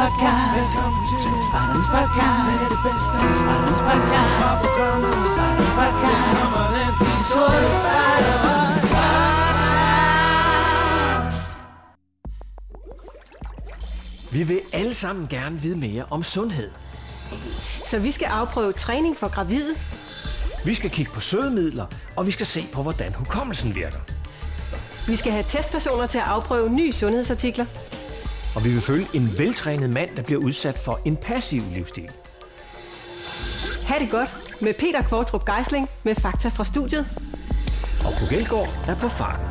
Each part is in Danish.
podcast. Velkommen til Spartans podcast. Med det bedste. Spartans podcast. Fra programmet. Spartans podcast. Her kommer den. De sorte spejdere. Vi vil alle sammen gerne vide mere om sundhed. Så vi skal afprøve træning for gravide. Vi skal kigge på sødemidler, og vi skal se på, hvordan hukommelsen virker. Vi skal have testpersoner til at afprøve nye sundhedsartikler. Og vi vil følge en veltrænet mand, der bliver udsat for en passiv livsstil. Ha' det godt med Peter Kvartrup Geisling med Fakta fra studiet. Og Pugelgaard er på farten.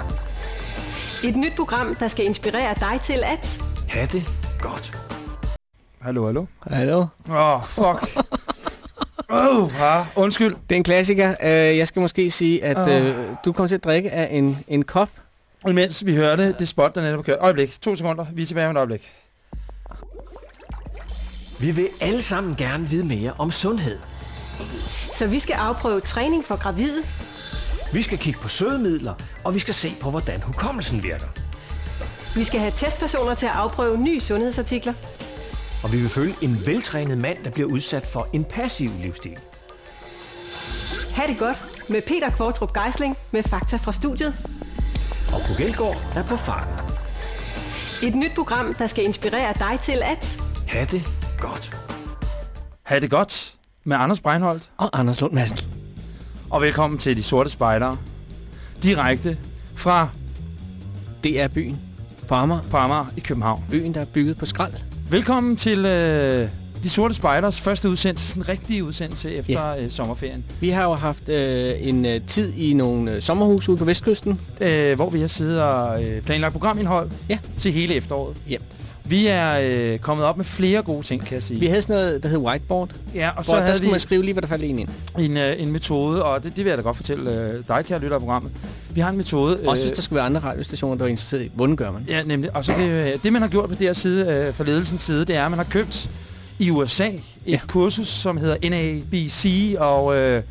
Et nyt program, der skal inspirere dig til at... Ha' det godt. Hallo, hallo. Hallo. Åh, oh, fuck. Åh, oh, ah, undskyld. Det er en klassiker. Uh, jeg skal måske sige, at uh, du kommer til at drikke af en, en kop. Imens vi hørte det spot, der netop har kørt. Øjeblik, to sekunder. Vi er tilbage med et øjeblik. Vi vil alle sammen gerne vide mere om sundhed. Så vi skal afprøve træning for gravide. Vi skal kigge på sødemidler, og vi skal se på, hvordan hukommelsen virker. Vi skal have testpersoner til at afprøve nye sundhedsartikler. Og vi vil følge en veltrænet mand, der bliver udsat for en passiv livsstil. Ha' det godt med Peter Kvartrup Geisling med Fakta fra studiet. Og Pugelgaard er på farten. Et nyt program, der skal inspirere dig til at... Ha' det godt. Ha' det godt med Anders Breinholt. Og Anders Lund Madsen. Og velkommen til De Sorte Spejdere. Direkte fra Det er byen på Amager. på Amager i København. Byen, der er bygget på skrald. Velkommen til øh, De Sorte Spejders første udsendelse, sådan en rigtig udsendelse efter øh, sommerferien. Vi har jo haft øh, en øh, tid i nogle øh, sommerhus ude på Vestkysten. Øh, hvor vi har siddet og øh, planlagt programindhold Ja. til hele efteråret. Ja. Vi er øh, kommet op med flere gode ting, kan jeg sige. Vi havde sådan noget, der hed whiteboard. ja, og så hvor der havde skulle vi man skrive lige, hvad der faldt en ind. en, øh, en metode, og det, det vil jeg da godt fortælle øh, dig, kære lytter af programmet. Vi har en metode... Også hvis der skulle være andre radiostationer, der var interesseret i, hvordan gør man? Ja, nemlig. Og så det, det, man har gjort på det her side, øh, fra ledelsens side, det er, at man har købt i USA et Ja. kursus, som hedder NABC, og øh,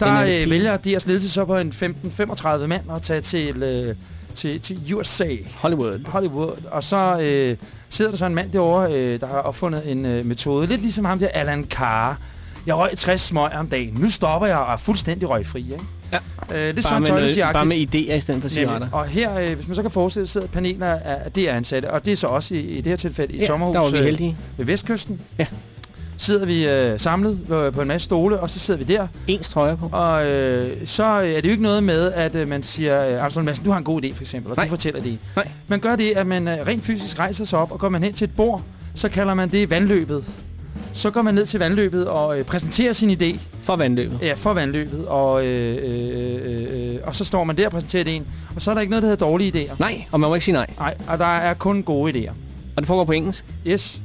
der NAB. øh, vælger deres ledelse så på en 15-35 mand at tage til, øh, til, til USA, Hollywood. Hollywood, og så øh, sidder der så en mand derovre, øh, der har opfundet en øh, metode, lidt ligesom ham der Alan Carr. Jeg røg 60 smøg om dagen. Nu stopper jeg og er fuldstændig røgfri, ikke? Ja. Øh, det er Bare sådan med, noget, bare med idéer i stedet for cigaretter. Og her, øh, hvis man så kan forestille sig, sidder et panel af af DR-ansatte, og det er så også i, i det her tilfælde i Ja, sommerhus der var vi øh, heldige. ved Vestkysten. Ja. Sidder vi øh, samlet øh, på en masse stole, og så sidder vi der. Ens trøjer på. Og øh, så øh, er det jo ikke noget med, at øh, man siger, øh, Armstrong Madsen, du har en god idé for eksempel, og Nej. du fortæller det. Nej. Man gør det, at man øh, rent fysisk rejser sig op, og går man hen til et bord, så kalder man det vandløbet. Så går man ned til vandløbet og øh, præsenterer sin idé For vandløbet. ja, for vandløbet, og, øh, øh, øh, øh, og så står man der og præsenterer det en. Og så er der ikke noget, der hedder dårlige idéer. Nej, og man må ikke sige nej. Nej, og der er kun gode idéer. Og det foregår på engelsk. Yes,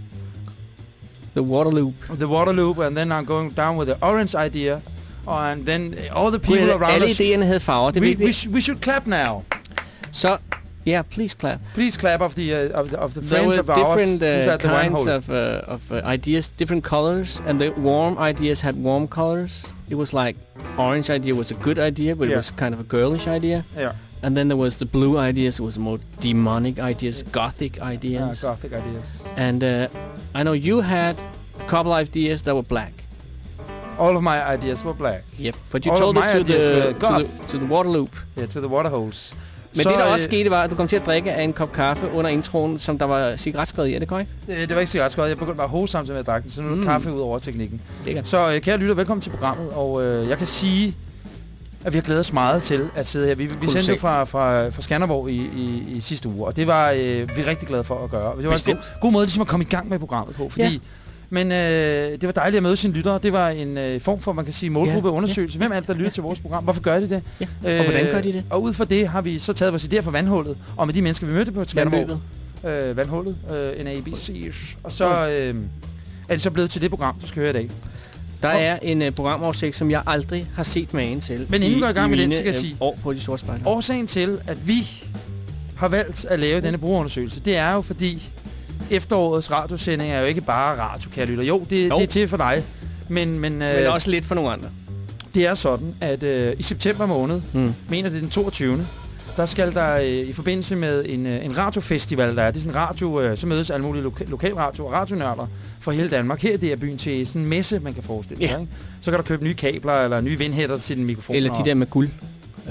The Waterloop. the water loop, and then I'm going down with the orange idea, and then all the people around alle us. idéerne havde farver. Det We, we, sh we should clap now. Så, yeah, please clap. Please clap of the uh, of the, of the There friends were of ours different who's uh, at the kinds of, uh, of uh, ideas, different colors, and the warm ideas had warm colors. It was like orange idea was a good idea, but it was kind of a girlish idea. Yeah, And then there was the blue ideas, it was more demonic ideas, gothic yeah, ideas. graphic ideas. and uh, I know you had a couple ideas that were black. All of my ideas were black. Yep, but you All told it to the, to, the, to the water loop. Yeah, to the water holes. Men Så, det, der øh, også skete, var, at du kom til at drikke af en kop kaffe under introen, som der var cigaretskåret i. Er det korrekt? Øh, det var ikke godt. Jeg begyndte bare at hoste samtidig med at drikke den, så nu er Mm. kaffe ud over teknikken. Lækkert. Så øh, kære lytter, velkommen til programmet, og øh, jeg kan sige, at vi har glædet os meget til at sidde her. Vi, vi sendte jo fra, fra, fra Skanderborg i, i, i sidste uge, og det var øh, vi rigtig glade for at gøre. Det var også en Bestemt. god måde ligesom at komme i gang med programmet på, fordi... Ja. Men øh, det var dejligt at møde sine lyttere. Det var en øh, form for, man kan sige, målgruppeundersøgelse. Hvem er det, der lytter til vores program? Hvorfor gør de det? Ja. Og hvordan gør de det? Og ud fra det har vi så taget vores idéer fra vandhullet, og med de mennesker, vi mødte på Skanderborg øh, vandhullet, øh, NABC. Og så øh, er det så blevet til det program, du skal høre i dag. Der er en uh, programoversigt, som jeg aldrig har set magen til. Men inden vi går i gang med den, mine, så kan jeg øh, sige- år på de sorte spejder. Årsagen til, at vi har valgt at lave denne brugerundersøgelse, det er jo fordi efterårets radiosending er jo ikke bare radio, kære lytter. Jo, det, Jo. det er til for dig. Men, men, øh, Men også lidt for nogle andre. det er sådan, at øh, i september måned, Mm. mener det er den 22. der skal der øh, i forbindelse med en, øh, en radiofestival, der er, det er sådan en radio, øh, så mødes alle mulige loka- lokalradio og radionørder fra hele Danmark. Her i det her byen til sådan en messe, man kan forestille sig. Ja. Ikke? Så kan du købe nye kabler eller nye vindhætter til din mikrofon. Eller de der med guld.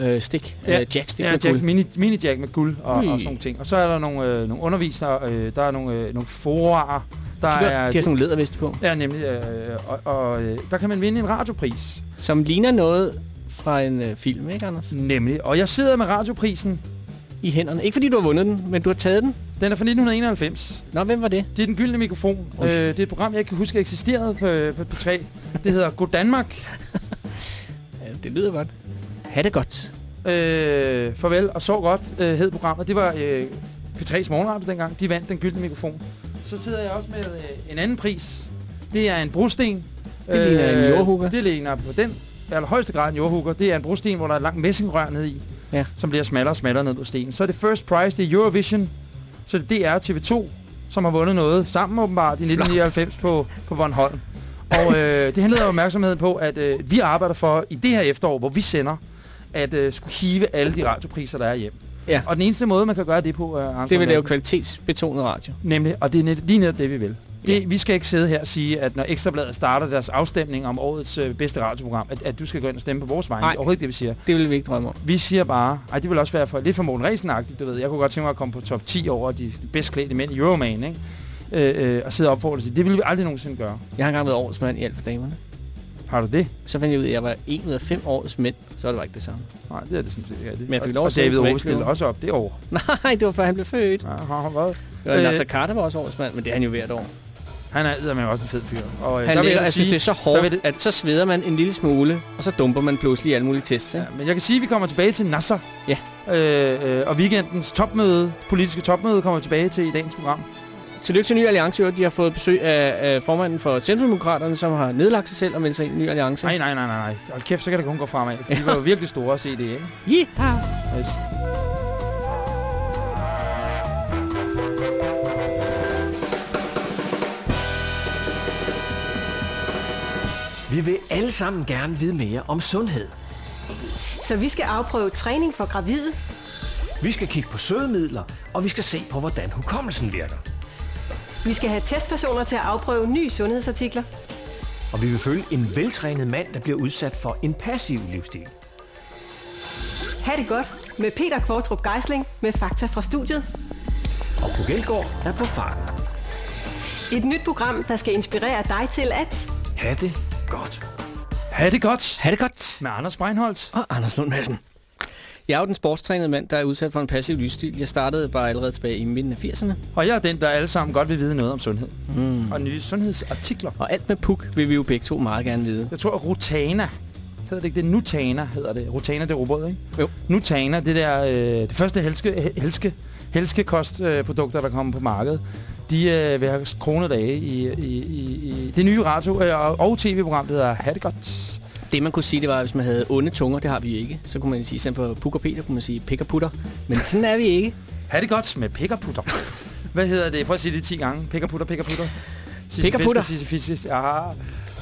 Øh, stik. Ja. Øh, jackstik Ja, med jack, guld. mini, mini jack med guld og, og sådan nogle ting. Og så er der nogle, øh, nogle undervisere, øh, der er nogle, øh, nogle forarer, der De, er... de har sådan nogle læderveste på. Ja, nemlig. Øh, og og øh, der kan man vinde en radiopris. Som ligner noget fra en øh, film, ikke Anders? Nemlig. Og jeg sidder med radioprisen. I hænderne. Ikke fordi du har vundet den, men du har taget den. Den er fra 1991. Nå, hvem var det? Det er den gyldne mikrofon. Øh, det er et program, jeg ikke kan huske eksisterede på, på, på 3. Det hedder God Danmark. Ja, det lyder godt. Ha' det godt. Øh, farvel og så godt øh, hed programmet. Det var øh, P3's morgenradio dengang. De vandt den gyldne mikrofon. Så sidder jeg også med øh, en anden pris. Det er en brosten. Det ligner en jordhugger. Det ligner på den allerhøjeste grad en jordhugger. Det er en brosten, hvor der er langt messingrør ned i, Ja. som bliver smallere og smallere ned på stenen. Så er det first prize, det er Eurovision. Så det er DR TV2, som har vundet noget sammen åbenbart i 1999 på, på Bornholm. Og øh, det henleder opmærksomheden på, at øh, vi arbejder for i det her efterår, hvor vi sender, at øh, skulle hive alle de radiopriser, der er hjem. Ja. Og den eneste måde, man kan gøre det på, øh, Arnson Det vil lave kvalitetsbetonet radio. Nemlig, og det er net, lige netop det, vi vil. Det, Ja. Vi skal ikke sidde her og sige, at når Ekstrabladet starter deres afstemning om årets øh, bedste radioprogram, at, at du skal gå ind og stemme på vores vegne. Nej. Det er overhovedet ikke det, vi siger. Det vil vi ikke drømme om. Vi siger bare, ej, det vil også være for, lidt for Morten du ved. Jeg kunne godt tænke mig at komme på top 10 over de bedst klædte mænd i Euroman, ikke? Øh, øh, og sidde og opfordre til. Det vil vi aldrig nogensinde gøre. Jeg har engang været årets mand i alt for damerne. Har du det? Så fandt jeg ud af, at jeg var en ud af fem årets mænd. Så var det var ikke det samme. Nej, det er det sådan set ikke. Men jeg fik Og- lov at og David Ove stillede også op det år. Nej, det var før han blev født. Ja, har. Og Øh, Nasser Carter var også årets mand, men det er han jo hvert år. Han er med også en fed fyr. Og, øh, Han der vil jeg jeg synes, det er så hårdt, det- at så sveder man en lille smule, og så dumper man pludselig alle mulige tests. Ja, Ikke? men jeg kan sige, at vi kommer tilbage til Nasser. Ja. Øh, øh, og weekendens topmøde, politiske topmøde, kommer vi tilbage til i dagens program. Tillykke til Ny Alliance. De har fået besøg af, af formanden for Centrumdemokraterne, som har nedlagt sig selv og meldt sig ind i Ny Alliance. Nej, nej, nej, nej, nej. Hold kæft, så kan det kun gå fremad. For de var jo virkelig store at se det, ikke? Yeah. Yes. Vi vil alle sammen gerne vide mere om sundhed. Så vi skal afprøve træning for gravide, Vi skal kigge på sødemidler, og vi skal se på, hvordan hukommelsen virker. Vi skal have testpersoner til at afprøve nye sundhedsartikler, Og vi vil følge en veltrænet mand, der bliver udsat for en passiv livsstil. Ha' det godt med Peter Kvartrup Geisling med Fakta fra studiet. Og Puk Elgård er på farten. Et nyt program, der skal inspirere dig til at... Ha' det godt. Ha' det godt Ha' det godt. med Anders Breinholt. Og Anders Lund Madsen. Jeg er jo den sportstrænede mand, der er udsat for en passiv livsstil. Jeg startede bare allerede tilbage i midten af 80'erne. Og jeg er den, der alle sammen godt vil vide noget om sundhed. Mm. Og nye sundhedsartikler. Og alt med puk vil vi jo begge to meget gerne vide. Jeg tror, Rutana, hedder det ikke det? Nutana hedder det. Rutana, det er robot, ikke? Jo. Nutana, det der, øh, det første helske, helske, helske kostprodukter, der kommer på markedet. De øh, vil have kroner dage i, i, i, i det nye radio- øh, og- og tv-program, der hedder Ha' det godt. Det man kunne sige, det var, at hvis man havde onde tunger, det har vi ikke. Så kunne man sige, selv for Puk og Peter, kunne man sige pik og putter. Men sådan er vi ikke. Ha' det godt med pik og putter. Hvad hedder det? Prøv at sige det 10 gange. Pik og putter, pik og putter. Pik og putter. Sisse fisk. Ja.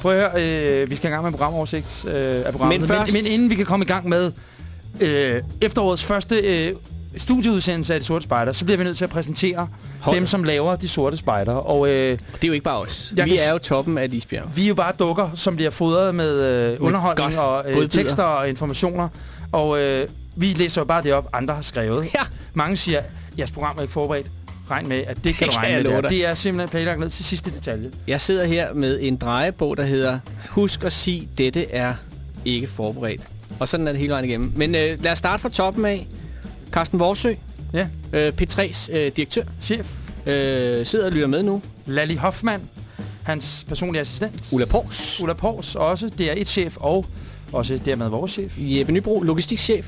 Prøv at høre, øh, vi skal i gang med en programoversigt øh, af programmet. Men først- men, men inden vi kan komme i gang med øh, efterårets første øh, studieudsendelse af De Sorte Spejder, så bliver vi nødt til at præsentere Hold. dem, som laver De Sorte Spejder. Og øh, det er jo ikke bare os. Jeg vi kan er jo toppen af et isbjerg. vi er jo bare dukker, som bliver fodret med øh, underholdning godt og øh, tekster og informationer. Og øh, vi læser jo bare det op, andre har skrevet. Ja. Mange siger, jeres program er ikke forberedt. Regn med, at det, det kan du regne med. Det er simpelthen planlagt ned til sidste detalje. Jeg sidder her med en drejebog, der hedder Husk at sige, dette er ikke forberedt. Og sådan er det hele vejen igennem. Men øh, lad os starte fra toppen af. Carsten Vorsø, Ja, øh, P3's øh, direktør, chef øh, sidder og lytter med nu. Lally Hoffmann, hans personlige assistent. Ulla Pors, Ulla Pors, også DR1-chef og også dermed vores chef. Jeppe Nybro, logistikchef.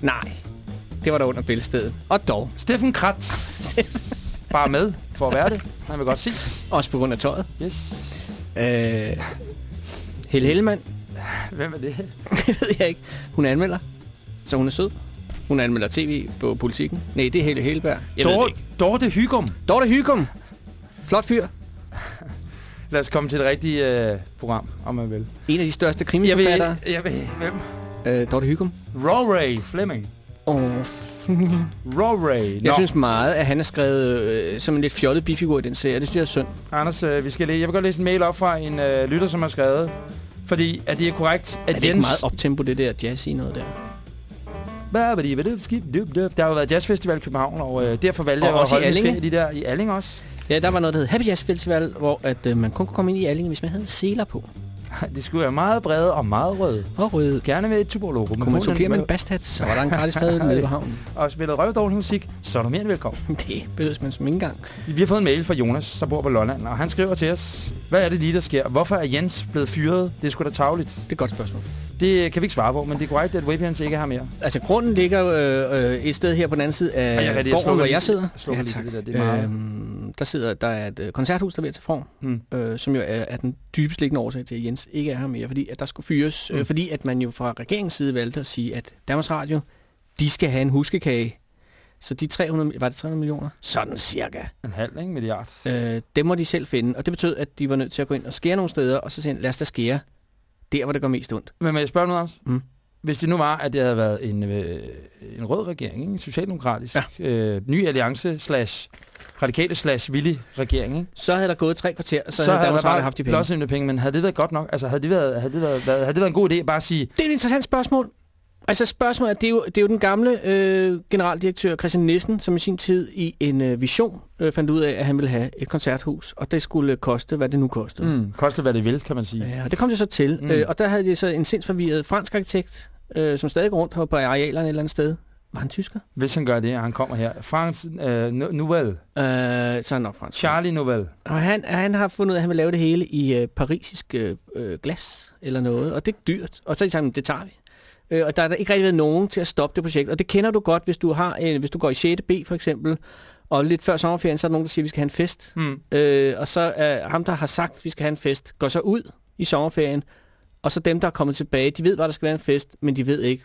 Nej, det var der under bæltestedet. Og dog, Steffen Kratz. bare med for at være det. Han vil godt ses. også på grund af tøjet. Yes. Øh, Helle Hellemann, Hvem er det? det ved jeg ikke. Hun anmelder, så hun er sød. Hun anmelder tv på politikken. Nej, det er Helle Helleberg. Jeg ved det ikke. Dorte Hygum. Dorte Hygum. Flot fyr. Lad os komme til det rigtige øh, program, om man vil. En af de største Jeg vil, krimiforfattere. jeg vil, hvem? Øh, Dorte Hygum. Rory Fleming. Åh, Roray. jeg synes meget, at han er skrevet øh, som en lidt fjollet bifigur i den serie. Det synes jeg er synd. Anders, øh, vi skal læ- jeg vil godt læse en mail op fra en øh, lytter, som har skrevet. Fordi at det er korrekt, at Er det ikke Jens... meget optempo, det der jazz i noget der? Der har jo været jazzfestival i København, og øh, derfor valgte Og jeg at også i holde ferie lige der i Alling også. Ja, der var noget, der hed Happy Jazz Festival, hvor at, øh, man kun kunne komme ind i Allinge, hvis man havde seler på. Det skulle være meget brede og meget røde. Og røde. Gerne med et tuborg-logo. Kunne man supplere med en bastat, så var der en gratis fad nede på havnen. Og spillet røvdårlig musik, så er du mere end velkommen. Det behøves man som ikke engang. Vi har fået en mail fra Jonas, som bor på Lolland, og han skriver til os, hvad er det lige, der sker? Hvorfor er Jens blevet fyret? Det er sgu da tavligt. Det er et godt spørgsmål. Det kan vi ikke svare på, men det er korrekt, at Webjens ikke har mere. Altså, grunden ligger øh, øh, et sted her på den anden side Ej, jeg af rigtig- gården, hvor jeg sidder. jeg lige tak. det der, det er meget- Øhm, der sidder der er et øh, koncerthus, der er ved tage form, Hmm. øh, som jo er, er den dybest liggende årsag til, at Jens ikke er her mere, fordi at der skulle fyres, Mm. øh, fordi at man jo fra regeringens side valgte at sige, at Danmarks Radio, de skal have en huskekage. Så de 300, var det 300 millioner? Sådan cirka. En halv, ikke? Milliard. Øh, dem må de selv finde, og det betød, at de var nødt til at gå ind og skære nogle steder, og så sige, lad os da skære der, hvor det går mest ondt. Men må jeg spørge noget, Anders? Mm. Hvis det nu var, at det havde været en, øh, en rød regering, ikke? en socialdemokratisk, ja. øh, ny alliance slash radikale slash villig regering, ikke? Så havde der gået tre kvarter, så, så havde Danmarks der Radio bare haft de penge. penge, men havde det været godt nok? Altså, havde det været, havde det været, havde det været en god idé at bare sige, Det er et interessant spørgsmål. Altså spørgsmålet er, det er jo, det er jo den gamle øh, generaldirektør Christian Nissen, som i sin tid i en øh, vision øh, fandt ud af, at han ville have et koncerthus, og det skulle øh, koste, hvad det nu kostede. mm, koste hvad det vil, kan man sige. Ja, og det kom det så til. Mm. Øh, og der havde de så en sindsforvirret fransk arkitekt, øh, som stadig går rundt på arealerne et eller andet sted. Var han tysker? Hvis han gør det, og han kommer her. France øh, no- Nouvelle. Øh, så er han nok fransk. Charlie Nouvelle. Og han, han har fundet ud af, at han vil lave det hele i øh, parisisk øh, øh, glas eller noget, og det er dyrt. Og så har de sagt, det tager vi. Øh, og der er der ikke rigtig været nogen til at stoppe det projekt. Og det kender du godt, hvis du, har, øh, hvis du går i 6. B for eksempel, og lidt før sommerferien, så er der nogen, der siger, at vi skal have en fest. Mm. Øh, og så er ham, der har sagt, at vi skal have en fest, går så ud i sommerferien, og så dem, der er kommet tilbage, de ved, hvor der skal være en fest, men de ved ikke,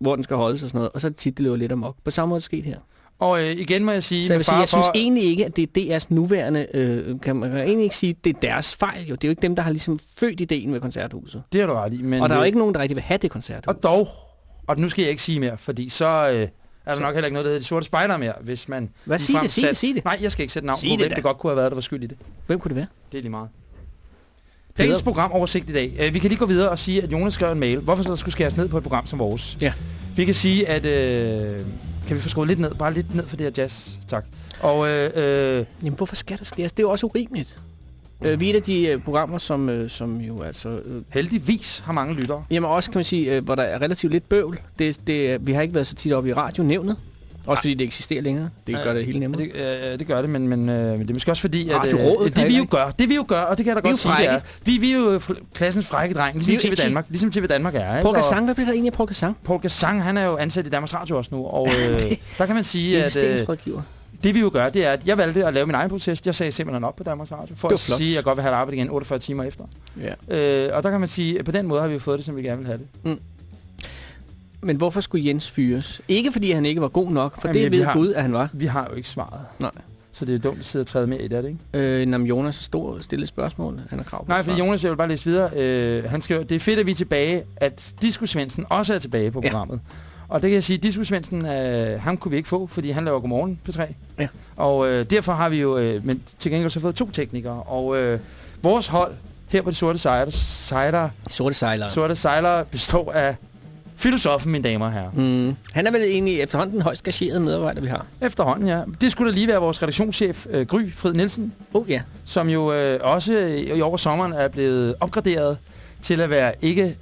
hvor den skal holdes og sådan noget. Og så er det tit, det løber lidt amok. På samme måde er det sket her. Og øh, igen må jeg sige, Så jeg vil sige, jeg synes for, egentlig ikke, at det er DR's nuværende... Øh, kan man egentlig ikke sige, at det er deres fejl. Jo. Det er jo ikke dem, der har ligesom født ideen med koncerthuset. det har du ret i. Men, og der er jo øh, ikke nogen, der rigtig vil have det koncerthus. Og dog, og nu skal jeg ikke sige mere, fordi så øh, er der nok heller ikke noget, der hedder de sorte spejder mere, hvis man... Hvad sig ligefrem det, sig det, sig det. Nej, jeg skal ikke sætte navn Sig på, det hvem da. det godt kunne have været, der var skyld i det. Hvem kunne det være? Det er lige meget. Dagens programoversigt i dag. Øh, vi kan lige gå videre og sige, at Jonas skrev en mail. Hvorfor så skulle skæres ned på et program som vores? Ja. Vi kan sige, at... Øh, kan vi få skruet lidt ned? Bare lidt ned for det her jazz. Tak. Og øh, øh, Jamen, hvorfor skal der skæres? Det er jo også urimeligt. Øh, vi er et af de øh, programmer, som, øh, som jo altså... Øh, heldigvis har mange lyttere. jamen også, kan man sige, øh, hvor der er relativt lidt bøvl. Det, det, vi har ikke været så tit oppe i radionævnet. Også fordi det eksisterer længere. Det gør det hele nemmere. Det, øh, det gør det, men, men, øh, men det er måske også fordi, at øh, Radiorådet det kan vi jo gør, det vi jo gør, og det kan jeg da Vi godt sige, det er, vi, vi er jo klassens frække dreng, ligesom TV. Danmark, ligesom TV Danmark er. Paul Gassang, hvad bliver der egentlig af Paul Gassang? Paul Gassang, han er jo ansat i Danmarks Radio også nu, og øh, der kan man sige, at øh, det vi jo gør, det er, at jeg valgte at lave min egen protest. Jeg sagde simpelthen op på Danmarks Radio, for Det at flot. sige, at jeg godt vil have arbejde igen 48 timer efter. Ja. Øh, og der kan man sige, at på den måde har vi jo fået det, som vi gerne vil have det. Men hvorfor skulle Jens fyres? Ikke fordi han ikke var god nok, for Jamen, ja, det vi ved har- Gud, at han var. Vi har jo ikke svaret. Nej. Så det er dumt at sidde og træde med i det, er det ikke? Øh, Nam Jonas har stor stillet spørgsmål. Han har krav på Nej, svar. Jonas, jeg vil bare læse videre. Øh, han skriver, det er fedt, at vi er tilbage, at Disco Svendsen også er tilbage på Ja. programmet. Og det kan jeg sige, Disco Svendsen, øh, ham kunne vi ikke få, fordi han laver Godmorgen på 3. Ja. Og øh, derfor har vi jo, øh, men til gengæld så fået to teknikere. Og øh, vores hold her på de sorte sejler, sejler, Sorte sejlere. sorte sejlere består af filosofen, mine damer og herrer. Mm. Han er vel egentlig efterhånden den højst engagerede medarbejder, vi har. Efterhånden, ja. Det skulle da lige være vores redaktionschef, øh, Gry Frid Nielsen, Oh ja. som jo øh, også i over sommeren er blevet opgraderet til at være ikke...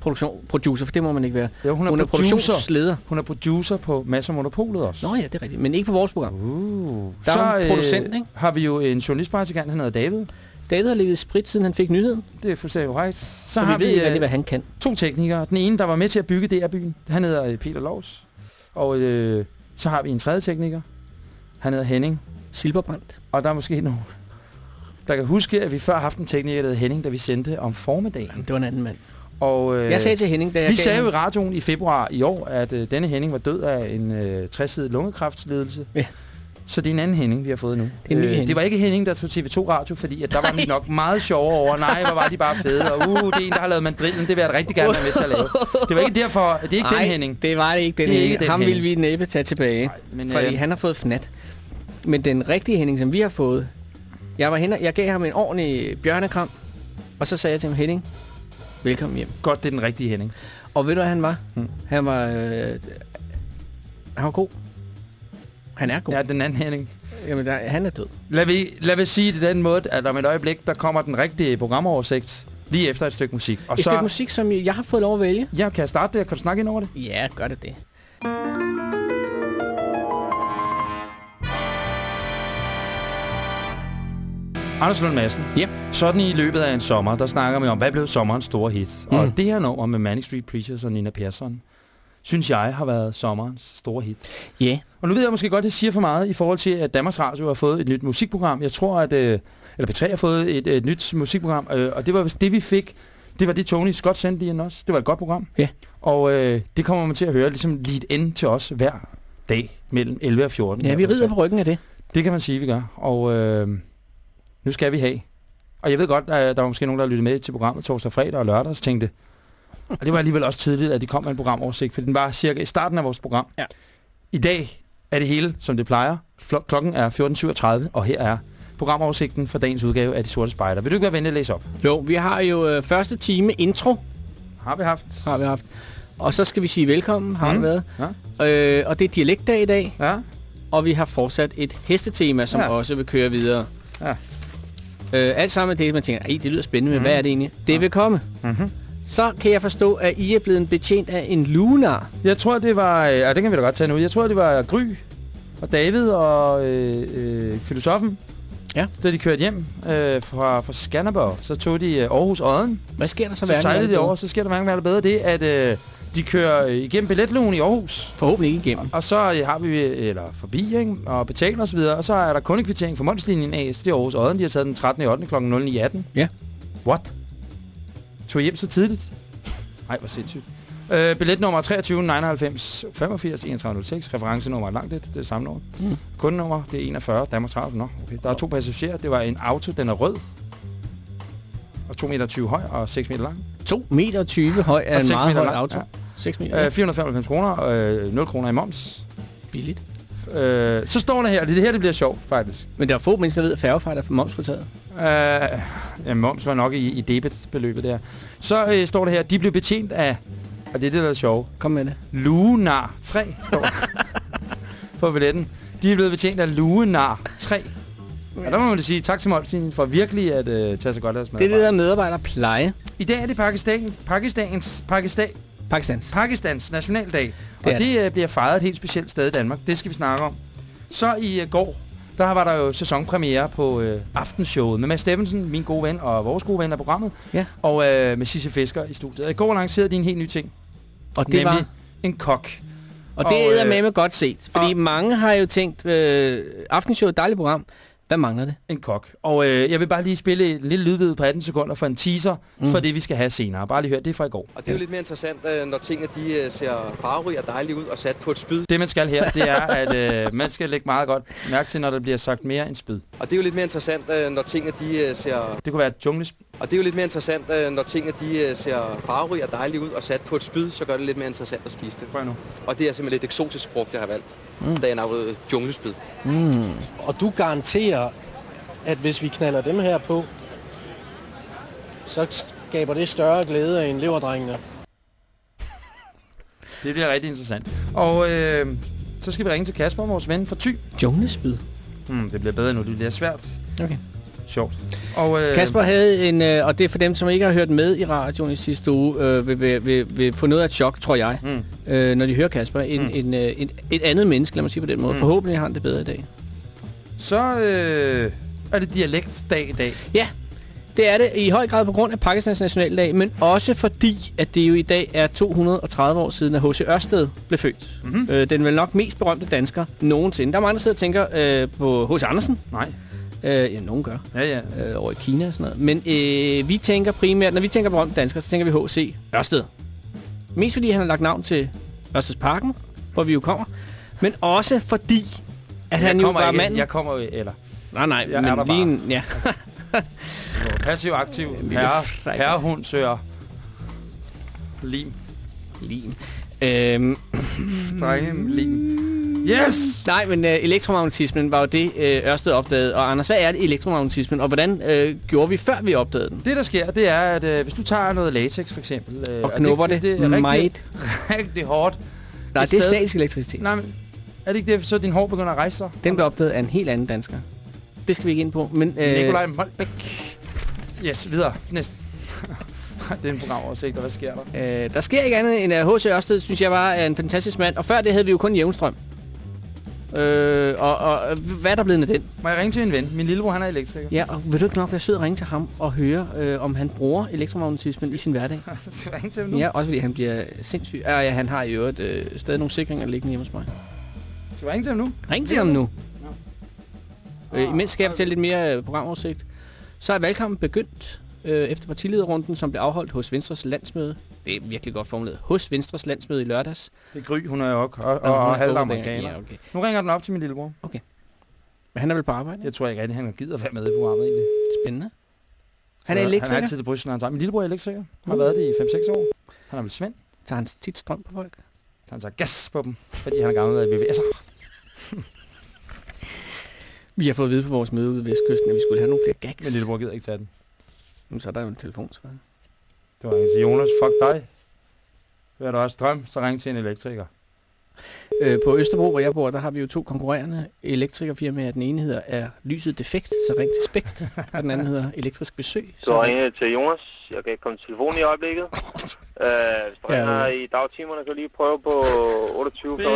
Produktion, producer, for det må man ikke være. Jo, hun er, Hun er producer. produktionsleder. Hun er producer på Masser Monopolet også. Nå ja, det er rigtigt. Men ikke på vores program. Uh. Der er en Så producent, ikke? har vi jo en journalistpraktikant, han hedder David. David har i sprit, siden han fik nyheden. Det er fuldstændig korrekt. Så, Så, har vi ved vi ikke øh, hvad han kan. to teknikere. Den ene, der var med til at bygge DR-byen, han hedder øh, Peter Lovs. Og øh, så har vi en tredje tekniker. Han hedder Henning. Silberbrændt. Og der er måske nogen, der kan huske, at vi før har haft en tekniker, der hed Henning, da vi sendte om formiddagen. Det var en anden mand. Og, øh, Jeg sagde til Henning, da jeg vi sagde jo i radioen i februar i år, at øh, denne Henning var død af en øh, 60 lungekræftsledelse. Ja. Så det er en anden Henning, vi har fået nu. Øh, ny Henning. det var ikke Henning, der tog TV2 Radio, fordi at der var vi nok meget sjove over. Nej, hvor var de bare fede. Og uh, det er en, der har lavet mandrillen. Det vil jeg rigtig gerne være med til at lave. Det var ikke derfor. Det er ikke Ej, den Henning. det var det ikke. Den Det er Henning. ikke den Ham Henning. ville vi næppe tage tilbage. Nej, men, fordi øh, han har fået fnat. Men den rigtige Henning, som vi har fået... Jeg, var hen, jeg gav ham en ordentlig bjørnekram. Og så sagde jeg til ham, Henning, velkommen hjem. Godt, det er den rigtige Henning. Og ved du, hvad han var? Hmm. Han var... Øh, han var god. Han er god. Ja, den anden Henning. Jamen, der, han er død. Lad vi, lad vi sige det den måde, at om et øjeblik, der kommer den rigtige programoversigt lige efter et stykke musik. Og Et så, stykke musik, som jeg har fået lov at vælge. Ja, kan jeg starte det? Kan du snakke ind over det? Ja, gør det det. Anders Lund Madsen. Yep. Sådan i løbet af en sommer, der snakker vi om, hvad blev sommerens store hit? Mm. Og det her nummer med Manic Street Preachers og Nina Persson, synes jeg har været sommerens store hit. Ja. Yeah. Og nu ved jeg måske godt, at det siger for meget i forhold til, at Danmarks Radio har fået et nyt musikprogram. Jeg tror, at øh, eller P3 har fået et, et nyt musikprogram, øh, og det var det, vi fik. Det var det, Tony Scott sendte lige ind også. Det var et godt program. Ja. Og øh, det kommer man til at høre, ligesom lead ind til os hver dag mellem 11 og 14. Ja, vi rider på ryggen af det. Det kan man sige, vi gør. Og øh, nu skal vi have. Og jeg ved godt, at der var måske nogen, der lyttede med til programmet torsdag, fredag og lørdag, og tænkte, og det var alligevel også tidligt, at de kom med en programoversigt, for den var cirka i starten af vores program. Ja. I dag er det hele, som det plejer. Klokken er 14.37, og her er programoversigten for dagens udgave af De Sorte Spejder. Vil du ikke være venlig at læse op? Jo, vi har jo øh, første time intro, Har vi haft? har vi haft. Og så skal vi sige velkommen, har Mm. mm. det været. Øh, og det er dialektdag i dag, Ja. og vi har fortsat et hestetema, som Ja. ja. også vil køre videre. Ja. Øh, alt sammen det, man tænker, det lyder spændende, men Mhm. hvad er det egentlig? Det vil komme. Mm-hmm. Så kan jeg forstå, at I er blevet betjent af en lunar. Jeg tror, det var... øh, Ja, det kan vi da godt tage nu. Jeg tror, det var Gry og David og øh, øh, filosofen. Ja. Da de kørte hjem øh, fra, fra Skanderborg, så tog de øh, Aarhus Odden. Hvad sker der så? Så sejlede de over, så sker der mange gange bedre det, at øh, de kører øh, igennem billetlugen i Aarhus. Forhåbentlig ikke igennem. Og så har vi, eller forbi, ikke? og betaler osv. Og så er der kundekvittering for Målslinjen AS. Det er Aarhus Odden. De har taget den 13. 8. kl. 09.18. Ja. What? Tog hjem så tidligt? Nej, hvor sindssygt. Øh, billetnummer 23 99 85 31 06. Referencenummer er langt lidt, det er samme nummer. Mm. Kundenummer, det er 41. Danmarks Radio. Nå, okay. Der er to passagerer. Det var en auto, den er rød. Og 2 meter 20 høj og 6 meter lang. 2 meter 20 høj er en meget høj lang, auto. ja. 6 meter. Øh, 495 kroner, øh, 0 kroner i moms. Billigt. Øh, så står der her, det er det her, det bliver sjovt, faktisk. Men der er få mennesker, der ved, at færgefejl er for momsfritaget. Øh, ja, moms var nok i, i debitbeløbet der. Så øh, står det her, de blev betjent af, og det er det, der er sjovt, Kom med det. Lunar 3, står der på billetten. De er blevet betjent af Lunar 3. Og der må man sige tak til Molslinjen for virkelig at øh, tage sig godt af deres Det er det medarbejdere. der medarbejderpleje. I dag er det Pakistan, Pakistans, Pakistan, Pakistans. Pakistans nationaldag. Det og det øh, bliver fejret et helt specielt sted i Danmark. Det skal vi snakke om. Så i øh, går, der var der jo sæsonpremiere på øh, aftenshowet med Mads Steffensen, min gode ven og vores gode ven af programmet. Ja. Og øh, med Sisse Fisker i studiet. I går lancerede de en helt ny ting. Og det nemlig var... en kok. Og det er øh, med godt set. Fordi og- mange har jo tænkt, øh, aftenshow er et dejligt program. Hvad mangler det? En kok. Og øh, jeg vil bare lige spille et lille lydbid på 18 sekunder for en teaser mm. for det, vi skal have senere. Bare lige hør, det er fra i går. Og det er jo lidt mere interessant, øh, når tingene de øh, ser farverige og dejlige ud og sat på et spyd. Det, man skal her, det er, at øh, man skal lægge meget godt mærke til, når der bliver sagt mere end spyd. Og det er jo lidt mere interessant, øh, når tingene de ser... Det kunne være et jungles. Og det er jo lidt mere interessant, når tingene de ser farverige og dejlige ud og sat på et spyd, så gør det lidt mere interessant at spise det. Prøv nu. Og det er simpelthen lidt eksotisk frugt, jeg har valgt, mm. da jeg navnede junglespyd. Og du garanterer, at hvis vi knaller dem her på, så skaber det større glæde end leverdrengene. Det bliver rigtig interessant. Og øh, så skal vi ringe til Kasper, vores ven fra Thy. Junglespyd. Hmm, det bliver bedre nu. Det bliver svært. Okay. Sjovt. Og, øh, Kasper havde en, øh, og det er for dem, som ikke har hørt med i radioen i sidste uge, øh, vil, vil, vil, vil få noget af et chok, tror jeg, Mm. øh, når de hører Kasper. En, Mm. en, øh, en, et andet menneske, lad mig sige på den måde. Mm. Forhåbentlig har han det bedre i dag. Så øh, er det dialektdag i dag. Ja, det er det i høj grad på grund af Pakistans nationaldag, men også fordi, at det jo i dag er 230 år siden, at H.C. Ørsted blev født. Mhm. Øh, den vel nok mest berømte dansker nogensinde. Der er mange, der sidder og tænker øh, på H.C. Andersen. Nej. Øh, ja, nogen gør. Ja, ja. Øh, over i Kina og sådan noget. Men øh, vi tænker primært, når vi tænker berømte danskere, så tænker vi H.C. Ørsted. Mest fordi han har lagt navn til Ørsteds Parken, hvor vi jo kommer. Men også fordi, At jeg han jo var ikke, manden? Jeg kommer eller Nej, nej, Jeg er der men lige en, ja. passiv aktiv herre, herrehund søger lim. Lim. Øhm, Drenge, lim. Yes! nej, men øh, elektromagnetismen var jo det, øh, Ørsted opdagede. Og Anders, hvad er det elektromagnetismen, og hvordan øh, gjorde vi, før vi opdagede den? Det, der sker, det er, at øh, hvis du tager noget latex, for eksempel... Øh, Og knupper det, det, det er rigtig, meget. rigtig hårdt. Nej, et det er statisk elektricitet. Nej, men er det ikke det, så din hår begynder at rejse sig? Den blev opdaget af en helt anden dansker. Det skal vi ikke ind på. Men, øh, Nikolaj Molbæk. Yes, videre. Næste. det er en programoversigt, og hvad sker der? Øh, der sker ikke andet end at H.C. Ørsted, synes jeg, var en fantastisk mand. Og før det havde vi jo kun jævnstrøm. Øh, og, og hvad er der blevet af den? Må jeg ringe til en ven? Min lillebror, han er elektriker. Ja, og vil du ikke nok være sød at ringe til ham og høre, øh, om han bruger elektromagnetismen i sin hverdag? Skal jeg ringe til ham nu? Ja, også fordi han bliver sindssyg. Ja, ja, han har i øvrigt øh, stadig nogle sikringer liggende hjemme hos mig. Skal jeg ringe til ham nu? Ring til ham nu. Øh, imens skal jeg fortælle lidt mere øh, programoversigt. Så er valgkampen begyndt øh, efter partilederrunden, som blev afholdt hos Venstres landsmøde. Det er virkelig godt formuleret. Hos Venstres landsmøde i lørdags. Det er Gry, hun er jo også, og, og, og overdag. amerikaner. Ja, okay. Nu ringer den op til min lillebror. Men han er vel på arbejde? Jeg tror ikke rigtig, han gider være med i programmet egentlig. Spændende. Han er Han elektriker. har altid det bryst, når han tager. Min lillebror er elektriker. Han har været det i 5-6 år. Han er vel Svend. Tager han tit strøm på folk? Så han tager gas på dem, fordi han er gammel i VVS'er. Vi har fået at vide på vores møde ude ved Vestkysten, at vi skulle have nogle flere gags. Min lillebror gider ikke tage den. Jamen, så er der jo en telefon, så. Det var en til Jonas, fuck dig. Hører du også strøm, så ring til en elektriker. Øh, på Østerbro, hvor jeg bor, der har vi jo to konkurrerende elektrikerfirmaer. Den ene hedder er lyset defekt, så ring til Spekt. og den anden hedder elektrisk besøg. Du har ringet til Jonas. Jeg kan ikke komme til telefonen i øjeblikket. Øh, hvis du Ja, ringer i dagtimerne, kan du lige prøve på 28 Beep.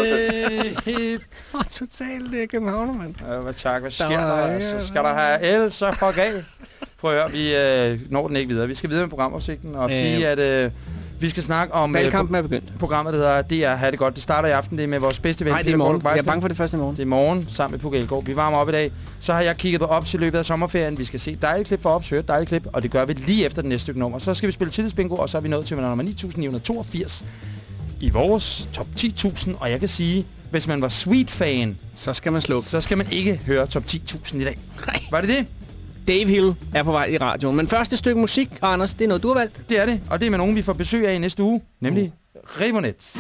Åh, oh, totalt det er København, mand. Øh, hvad tak, hvad sker Der der? er- Så skal der have el, så fuck af. Prøv at høre, vi øh, når den ikke videre. Vi skal videre med programoversigten og Øh. sige, at øh, vi skal snakke om øh, Valgkampen er begyndt. pro- programmet, der hedder Det er Ha' det godt. Det starter i aften, det er med vores bedste ven. Nej, det er i morgen. Jeg er bange for det første i morgen. Det er morgen sammen med Puk Elgård. Vi varmer op i dag. Så har jeg kigget på Ops i løbet af sommerferien. Vi skal se dejligt klip for Ops, høre dejligt klip, og det gør vi lige efter det næste stykke nummer. Så skal vi spille tillidsbingo, og så er vi nået til nummer 9982 i vores top 10.000. Og jeg kan sige, hvis man var Sweet-fan, Så skal man slukke. så skal man ikke høre top 10.000 i dag. Nej. Var det det? Dave Hill er på vej i radioen. Men første stykke musik, Anders, det er noget, du har valgt. Det er det, og det er med nogen, vi får besøg af i næste uge, nemlig Revonet.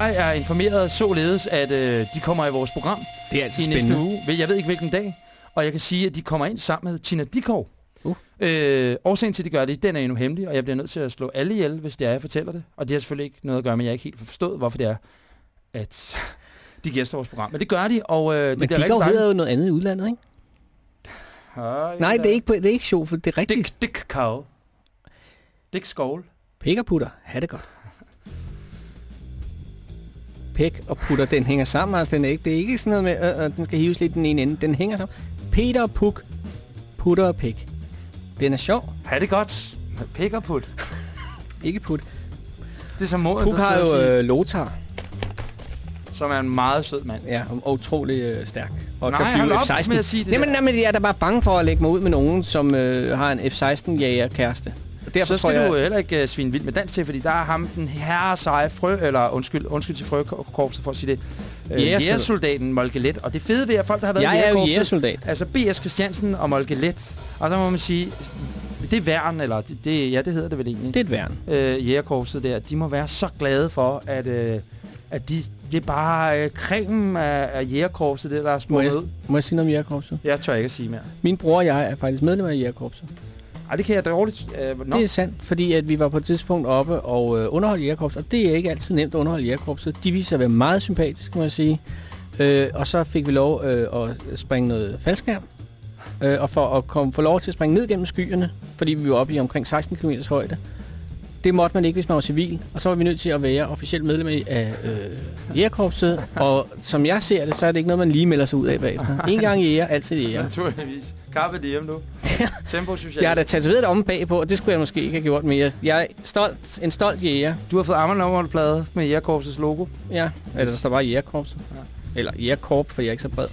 Jeg er informeret således, at øh, de kommer i vores program Det er altid i næste uge. Jeg ved ikke, hvilken dag. Og jeg kan sige, at de kommer ind sammen med Tina Dikov. Øh, årsagen til, at de gør det, den er endnu hemmelig, og jeg bliver nødt til at slå alle ihjel, hvis det er, jeg fortæller det. Og det har selvfølgelig ikke noget at gøre med, at jeg ikke helt forstået, hvorfor det er, at de gæster vores program. Men det gør de, og øh, det Men bliver rigtig hedder jo noget andet i udlandet, ikke? dejligt. Nej, det er ikke, det er ikke sjovt, for det er rigtigt. Dick, Dick Cow. Dick Skål. Pæk og putter, ha' det godt. Pæk og putter, den hænger sammen, altså den er ikke, det er ikke sådan noget med, øh, øh, den skal hives lidt den ene ende. Den hænger sammen. Peter og Puk, putter og pæk. Den er sjov, Ha' det godt. Pik og put. ikke put. Det er så moden, Puk har jo øh, Lothar, som er en meget sød mand. ja, og utrolig øh, stærk. Og Nej, kan flyve op F-16. med at sige det nej, men, der. jeg er da bare bange for at lægge mig ud med nogen, som øh, har en F-16-jager kæreste. Derfor så skal jeg, du heller ikke uh, svine vildt med dans til, fordi der er ham, den herre seje frø, eller undskyld, undskyld til frøkorpset for at sige det, uh, Jægersoldat. jægersoldaten Molke Let. Og det fede ved, at folk, der har været i jeg er jo jægerkorpset, altså B.S. Christiansen og Molke Let, og der må man sige, det er værn, eller det, det, ja, det hedder det vel egentlig. Det er et værn. øh, jægerkorpset der, de må være så glade for, at, øh, at de, det er bare øh, cremen af, af jægerkorpset, det der er Må små jeg, ud. må jeg sige noget om jægerkorpset? Jeg tør ikke at sige mere. Min bror og jeg er faktisk medlem af jægerkorpset. Ej, det kan jeg dårligt. Øh, nå. Det er sandt, fordi at vi var på et tidspunkt oppe og øh, underholde jægerkorpset, og det er ikke altid nemt at underholde jægerkorpset. De viser sig at være meget sympatiske, må jeg sige. Øh, og så fik vi lov øh, at springe noget faldskærm, øh, og for at komme, få lov til at springe ned gennem skyerne, fordi vi var oppe i omkring 16 km højde. Det måtte man ikke, hvis man var civil, og så var vi nødt til at være officielt medlem af øh, jægerkorpset, og som jeg ser det, så er det ikke noget, man lige melder sig ud af bagefter. En gang jæger, altid jæger. Naturligvis. Carpe diem, du. Tempo, synes jeg. Har da tatoveret det om bagpå, og det skulle jeg måske ikke have gjort, men jeg, jeg er stolt, en stolt jæger. Du har fået armenummerplade med jægerkorpsets logo. Ja, eller der står bare jægerkorpset. Ja. Eller jægerkorp, for jeg er ikke så bred.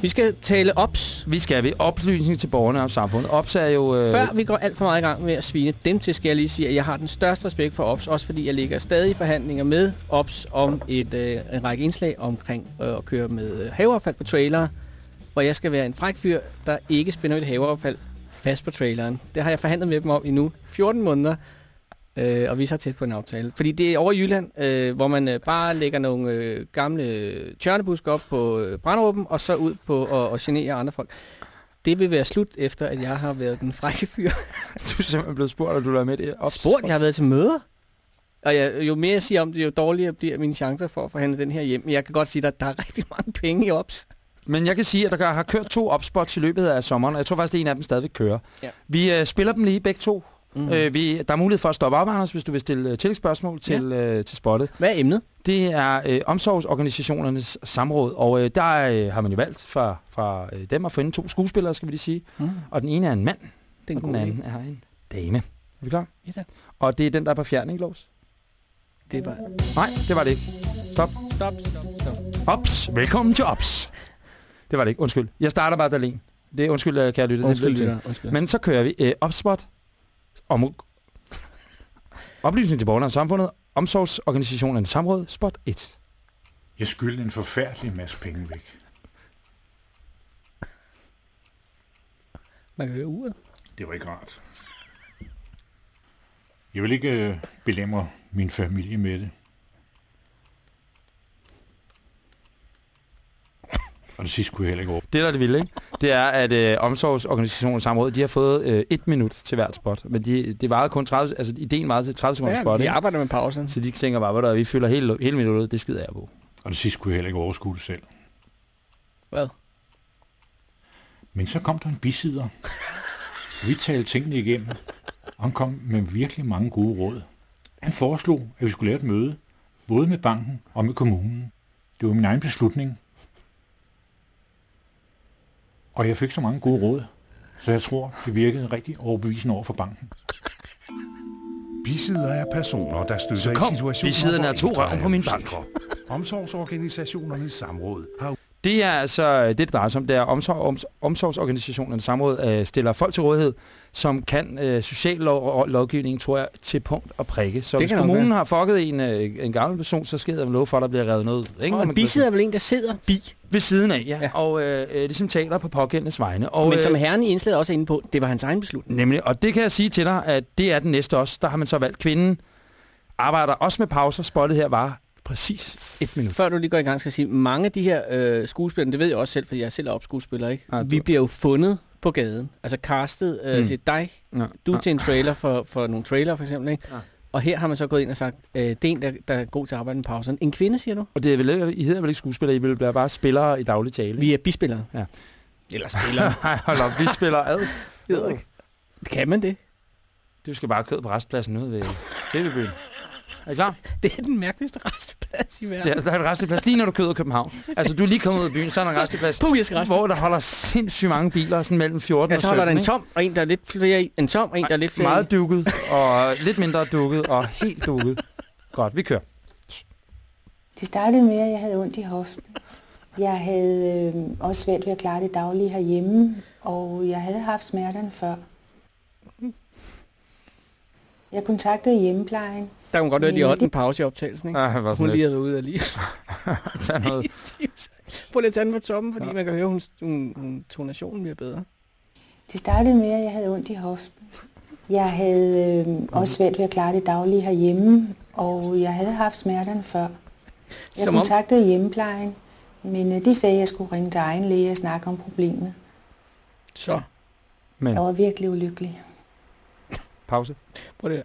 Vi skal tale ops. Vi skal vi oplysning til borgerne om samfundet. Ops er jo... Øh, Før vi går alt for meget i gang med at svine dem til, skal jeg lige sige, at jeg har den største respekt for OPS, også fordi jeg ligger stadig i forhandlinger med OPS om et, øh, en række indslag omkring øh, at køre med øh, haveaffald på trailere, hvor jeg skal være en fræk fyr, der ikke spænder et haveaffald fast på traileren. Det har jeg forhandlet med dem om i nu 14 måneder, øh, og vi er så tæt på en aftale. Fordi det er over i Jylland, øh, hvor man øh, bare lægger nogle øh, gamle tjørnebusker op på øh, brandåben, og så ud på at, at genere andre folk. Det vil være slut efter, at jeg har været den frække fyr. du er simpelthen blevet spurgt, og du lader med det op. Spurgt, jeg har været til møder. Og jeg, jo mere jeg siger om det, jo dårligere bliver mine chancer for at forhandle den her hjem. Men jeg kan godt sige, at der er rigtig mange penge i ops. Men jeg kan sige, at der har kørt to opspots i løbet af sommeren, og jeg tror faktisk, at en af dem stadigvæk kører. Ja. Vi øh, spiller dem lige begge to. Mm. Øh, vi, der er mulighed for at stoppe op, Anders, hvis du vil stille øh, tillægsspørgsmål til, øh, til spottet. Hvad er emnet? Det er øh, omsorgsorganisationernes samråd, og øh, der øh, har man jo valgt fra, fra øh, dem at finde to skuespillere, skal vi lige sige. Mm. Og den ene er en mand, Det er en og den anden idé. er en dame. Er vi klar? Ja, tak. Og det er den, der er på fjern, ikke, Lås? Det var... Nej, det var det ikke. Stop. Stop, stop, stop. Ops. Velkommen til Ops. Det var det ikke. Undskyld. Jeg starter bare alene. Det er undskyld, øh, kære lytte. Undskyld. Undskyld. Men så kører vi øh, Opspot. Om, oplysning til borgerne og samfundet. Omsorgsorganisationen Samråd. Spot 1. Jeg skyldte en forfærdelig masse penge væk. Man kan høre uret. Det var ikke rart. Jeg vil ikke øh, belemre min familie med det. Og det sidste kunne jeg heller ikke over. Det, der er det vilde, ikke? det er, at øh, omsorgsorganisationen Samråd, de har fået øh, et minut til hvert spot. Men de, det varede kun 30, altså ideen varede til 30 sekunder Ja, spot, vi ikke? arbejder med pausen. Så de tænker bare, hvad vi fylder hele, hele minuttet, det skider jeg på. Og det sidste kunne jeg heller ikke overskue det selv. Hvad? Men så kom der en bisider. Vi talte tingene igennem. Og han kom med virkelig mange gode råd. Han foreslog, at vi skulle lave et møde, både med banken og med kommunen. Det var min egen beslutning. Og jeg fik så mange gode råd, så jeg tror, det virkede rigtig overbevisende over for banken. Bisider er personer, der støtter Så kom, i situationer, bisiderne er to røven på min bank. Omsorgsorganisationernes samråd har Det er altså det, det drejer sig om. Det er omsorg, oms, omsorgsorganisationen Samråd øh, stiller folk til rådighed, som kan øh, sociallovgivningen, tror jeg, til punkt og prikke. Så Det hvis kommunen har fucket en, øh, en gammel person, så sker der lov for, at der bliver revet noget. Ikke? Og en bisidder er vel en, der sidder bi. Ved siden af, ja. Ja. ja. Og øh, øh, ligesom taler på pågældendes vegne. Og, Men som øh, herren i indslaget også er inde på, det var hans egen beslutning. Nemlig, og det kan jeg sige til dig, at det er den næste også. Der har man så valgt kvinden. Arbejder også med pauser. Spottet her var præcis et minut. Før du lige går i gang, skal jeg sige, mange af de her øh, skuespillere, det ved jeg også selv, fordi jeg selv er opskuespiller, ikke? Ja, du- Vi bliver jo fundet på gaden. Altså castet, øh, Mm. siger dig, Ja. du ja. til en trailer for, for nogle trailer for eksempel, ikke? Ja. Og her har man så gået ind og sagt, øh, det er en, der, der er god til at arbejde med pauserne. En kvinde, siger du? Og det er vel, I hedder vel ikke skuespillere, I vil være bare spillere i daglig tale. Vi er bispillere. Ja. Eller spillere. Nej, hold op, vi spiller ad. Jeg ved ikke. Kan man det? Du skal bare kød på restpladsen ude ved TV-byen. Er I klar? Det er den mærkeligste resteplads i verden. Ja, der er et resteplads lige når du kører ud af København. Altså, du er lige kommet ud af byen, så er der en resteplads, skal reste. hvor der holder sindssygt mange biler, sådan mellem 14 Ja, og så 17. holder der en tom, og en, der er lidt flere i. En tom, og en, der er lidt flere Meget i. dukket, og lidt mindre dukket, og helt dukket. Godt, vi kører. Det startede med, at jeg havde ondt i hoften. Jeg havde øh, også svært ved at klare det daglige herhjemme, og jeg havde haft smerterne før. Jeg kontaktede hjemmeplejen. Der man godt høre, at de Ja, har holdt en pause i optagelsen, ikke? Ja, det var Hun lige har været ude af lige. Tag noget. Prøv lige at tage den på toppen, fordi man kan høre, hun, hun, hun tonationen bliver bedre. Det startede med, at jeg havde ondt i hoften. Jeg havde øh, også svært ved at klare det daglige herhjemme, og jeg havde haft smerterne før. Jeg Som om- kontaktede hjemmeplejen, men øh, de sagde, at jeg skulle ringe til egen læge og snakke om problemet. Så, Men Jeg var virkelig ulykkelig. pause. prøv det her.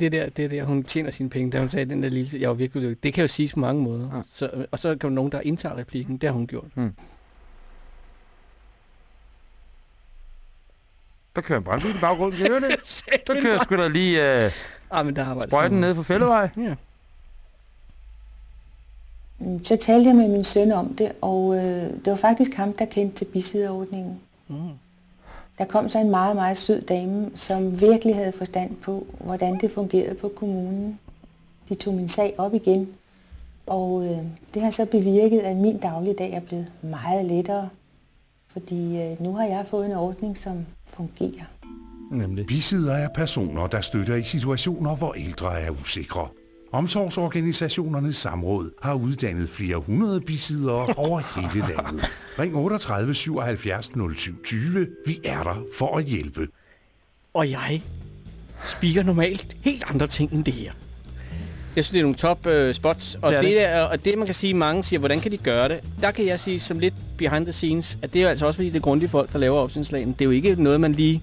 Det der, det der, hun tjener sine penge, da hun sagde den der lille, jeg var virkelig ulykkelig. Det kan jo siges på mange måder. Ja. Så, og så kan der nogen, der indtager replikken. Det har hun gjort. Der kører en brandbil i baggrunden, kan I høre det? Der kører sgu da lige øh, Ah, men der sprøjten ned for fældevej. Ja. Mm, Så talte jeg med min søn om det, og øh, det var faktisk ham, der kendte til bisidderordningen. Mm. Der kom så en meget, meget sød dame, som virkelig havde forstand på, hvordan det fungerede på kommunen. De tog min sag op igen, Og øh, det har så bevirket, at min dagligdag er blevet meget lettere. Fordi øh, nu har jeg fået en ordning, som fungerer. Nemlig. Bisidder er personer, der støtter i situationer, hvor ældre er usikre. Omsorgsorganisationernes samråd har uddannet flere hundrede bisidere over hele landet. Ring 38 77 07 20. Vi er der for at hjælpe. Og jeg spiker normalt helt andre ting end det her. Jeg synes, det er nogle top øh, spots. Og Det det, det. Der, og det, man kan sige, mange siger, hvordan kan de gøre det? Der kan jeg sige, som lidt behind the scenes, at det er jo altså også, fordi det er grundige folk, der laver opsindslagene. Det er jo ikke noget, man lige...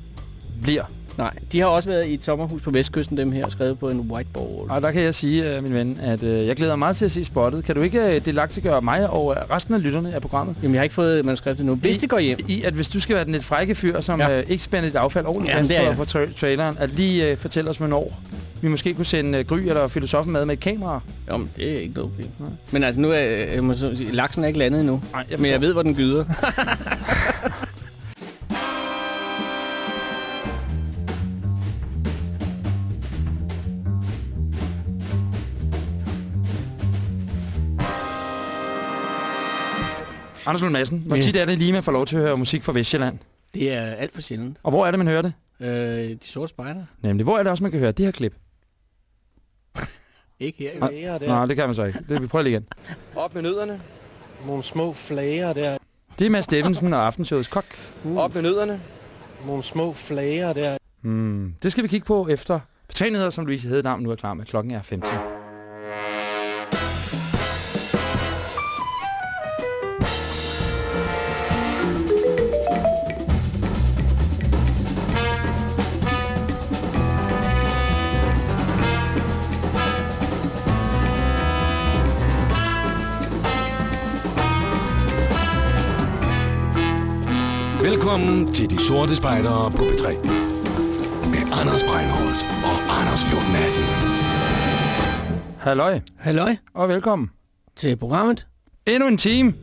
Bliver. Nej, de har også været i et sommerhus på Vestkysten, dem her, og skrevet på en whiteboard. Og der kan jeg sige, øh, min ven, at øh, jeg glæder mig meget til at se spottet. Kan du ikke øh, delagtiggøre mig og øh, resten af lytterne af programmet? Jamen, jeg har ikke fået manuskriptet nu. Hvis I- det går hjem. I, at hvis du skal være den lidt frække fyr, som Ja. øh, ikke spænder dit affald ordentligt Jamen, det er på, tra- traileren, at lige øh, fortælle os, hvornår vi måske kunne sende øh, Gry eller filosofen med med et kamera. Jamen, det er ikke noget problem. Men altså, nu er jeg må så sige, laksen er ikke landet endnu. Nej, jeg Men jeg ved, hvor den gyder. Anders Lund Madsen, hvor Ja. tit er det lige, man får lov til at høre musik fra Vestjylland? det er alt for sjældent. Og hvor er det, man hører det? Øh, de sorte spejder. Nemlig, hvor er det også, man kan høre det her klip? Ikke her. Flager der. Nej, det kan man så ikke. Det, vi prøver lige igen. Op med nødderne. Nogle små flager der. Det er Mads Steffensen og Aftenshowets kok. Op med nødderne. Nogle små flager der. Hmm, det skal vi kigge på efter tre nyheder, som Louise Hededam nu er klar med. Klokken er 15. Sorte Spejdere på P3. Med Anders Breinholt og Anders Lund Madsen. Halløj, Halløj og velkommen. til programmet. Endnu en time.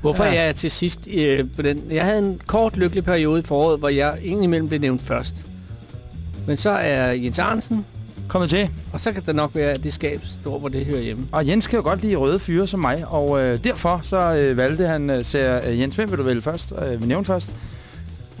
Hvorfor Ja. jeg til sidst øh, på den... Jeg havde en kort lykkelig periode i foråret, hvor jeg indimellem blev nævnt først. Men så er Jens Arnsen, Kommet til. og så kan det nok være, at det skab står, hvor det hører hjemme. Og Jens kan jo godt lide røde fyre som mig, og øh, derfor så øh, valgte han, øh, siger, øh, Jens, hvem vil du vælge først? Øh, vil nævne først?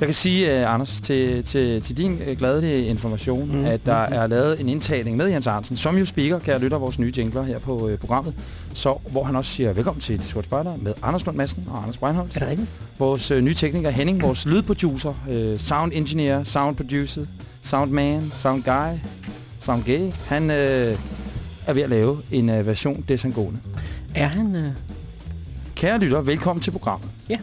Jeg kan sige, øh, Anders, til, til, til din øh, glædelige information, Mm, at der mm, er lavet en indtagning med Jens Arnsen, som jo speaker, kan jeg lytte af vores nye jingler her på øh, programmet, så, hvor han også siger, velkommen til De Sorte Spejder med Anders Lund Madsen og Anders Breinholt. Er det rigtigt? Vores øh, nye tekniker Henning, vores lydproducer, øh, sound engineer, sound producer, sound man, sound guy, sound gay, han øh, er ved at lave en øh, version desangående. Er han... Øh... Kære lytter, velkommen til programmet. Ja.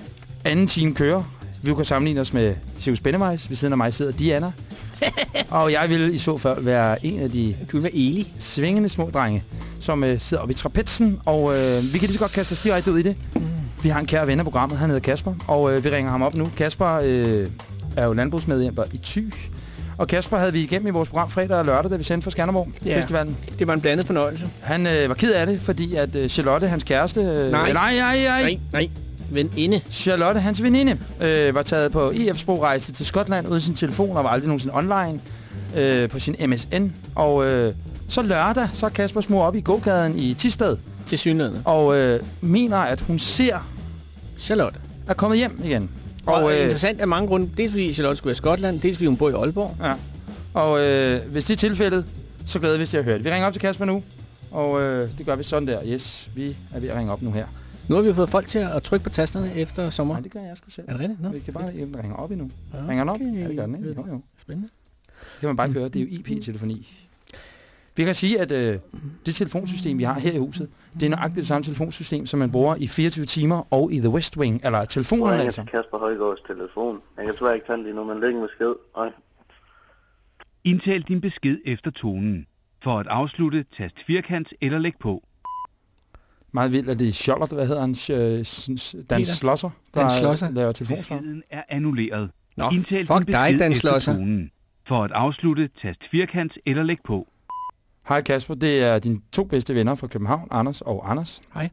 Anden time kører. Vi kan sammenligne os med Sivs Bennevejs. Ved siden af mig sidder Diana. og jeg vil i så fald være en af de Du være Eli. svingende små drenge, som øh, sidder oppe i trapetsen. Og øh, vi kan lige så godt kaste os direkte ud i det. Mm. Vi har en kære ven af programmet, han hedder Kasper. Og øh, vi ringer ham op nu. Kasper øh, er jo landbrugsmedhjælper i Thy. Og Kasper havde vi igennem i vores program fredag og lørdag, da vi sendte fra Skanderborg Ja. Festivalen. Det var en blandet fornøjelse. Han øh, var ked af det, fordi at øh, Charlotte, hans kæreste... Øh, Nej. nej, nej, nej. Nej, nej. Veninde. Charlotte, hans veninde, øh, var taget på EF-sprogrejse til Skotland uden sin telefon og var aldrig nogensinde online øh, på sin MSN. Og øh, så lørdag, så er Kasper smor op i gågaden i Tisted Til synligheden. og øh, mener, at hun ser Charlotte. er kommet hjem igen. Og, og øh, interessant af mange grunde. Dels fordi Charlotte skulle i Skotland, dels fordi hun bor i Aalborg. Ja. Og øh, hvis det er tilfældet, så glæder vi os til at høre det. Vi ringer op til Kasper nu, og øh, det gør vi sådan der. Yes, vi er ved at ringe op nu her. Nu har vi jo fået folk til at trykke på tasterne efter sommer. Nej, det gør jeg sgu selv. Er det rigtigt? Nå. Vi kan bare den ringer op endnu. Ja, Ringer den op? okay. Ja, det gør den, ikke? Jo, jo. Spændende. Det kan man bare høre. Det er jo IP-telefoni. Vi kan sige, at øh, det telefonsystem, vi har her i huset, det er nøjagtigt det samme telefonsystem, som man bruger i 24 timer og i The West Wing, eller Jeg ringer altså. til Kasper Højgaards telefon. Jeg kan desværre ikke tage den lige nu, men læg en besked. Ej. Indtal din besked efter tonen. For at afslutte, tast firkant eller læg på. Meget vildt, at det er Charlotte, hvad hedder han, øh, Dan. Slosser, Dan der Schlosser. laver telefonsvar. Er annulleret. Nå, Indtal fuck din dig, besked Dan tonen. For at afslutte, tast firkant eller læg på. Hej Kasper, det er dine to bedste venner fra København, Anders og Anders. Hej.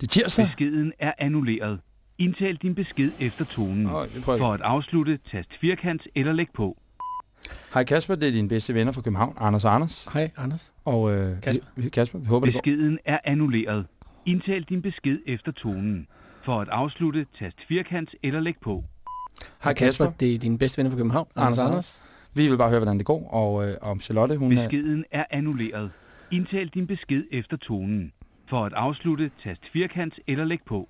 Det er tirsdag. Beskeden er annulleret. Indtal din besked efter tonen. Øj, For at afslutte, tast firkant eller læg på. Hej Kasper, det er dine bedste venner fra København, Anders og Anders. Hej Anders. Og øh, Kasper. Vi, Kasper, vi håber, det går. Beskeden er annulleret. Indtal din besked efter tonen. For at afslutte, tast firkant eller læg på. Hej Kasper, det er dine bedste venner fra København, Anders Anders og og Anders. Vi vil bare høre, hvordan det går, og øh, om Charlotte, hun er... Beskeden er annulleret. Indtal din besked efter tonen. For at afslutte, tast firkant eller læg på.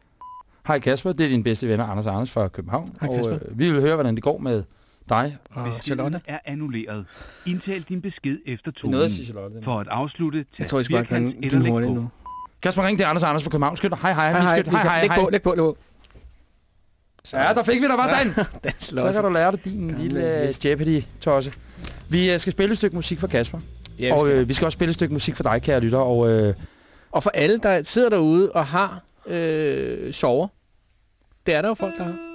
Hej Kasper, det er dine bedste venner, Anders og Anders fra København. Hej, og Kasper. øh, vi vil høre, hvordan det går med dig og Beskeden Charlotte. er annulleret. Indtal din besked efter er tonen. noget at sige, Charlotte, det er For at afslutte, Jeg tror, jeg skal bare kan eller læg nu. Kasper, ring til Anders og Anders fra København. Skynd dig. Hej, hej. Hej, vi hej, hej, hej, læg på, læg på, læg på. Ja, der fik vi dig, var den. Den Så kan du lære dig din lille øh, Jeopardy-tosse. Vi øh, skal spille et stykke musik for Kasper. Ja, vi og øh, vi skal også spille et stykke musik for dig, kære lytter. Og øh, Og for alle, der sidder derude og har øh, sover, det er der jo folk, der har.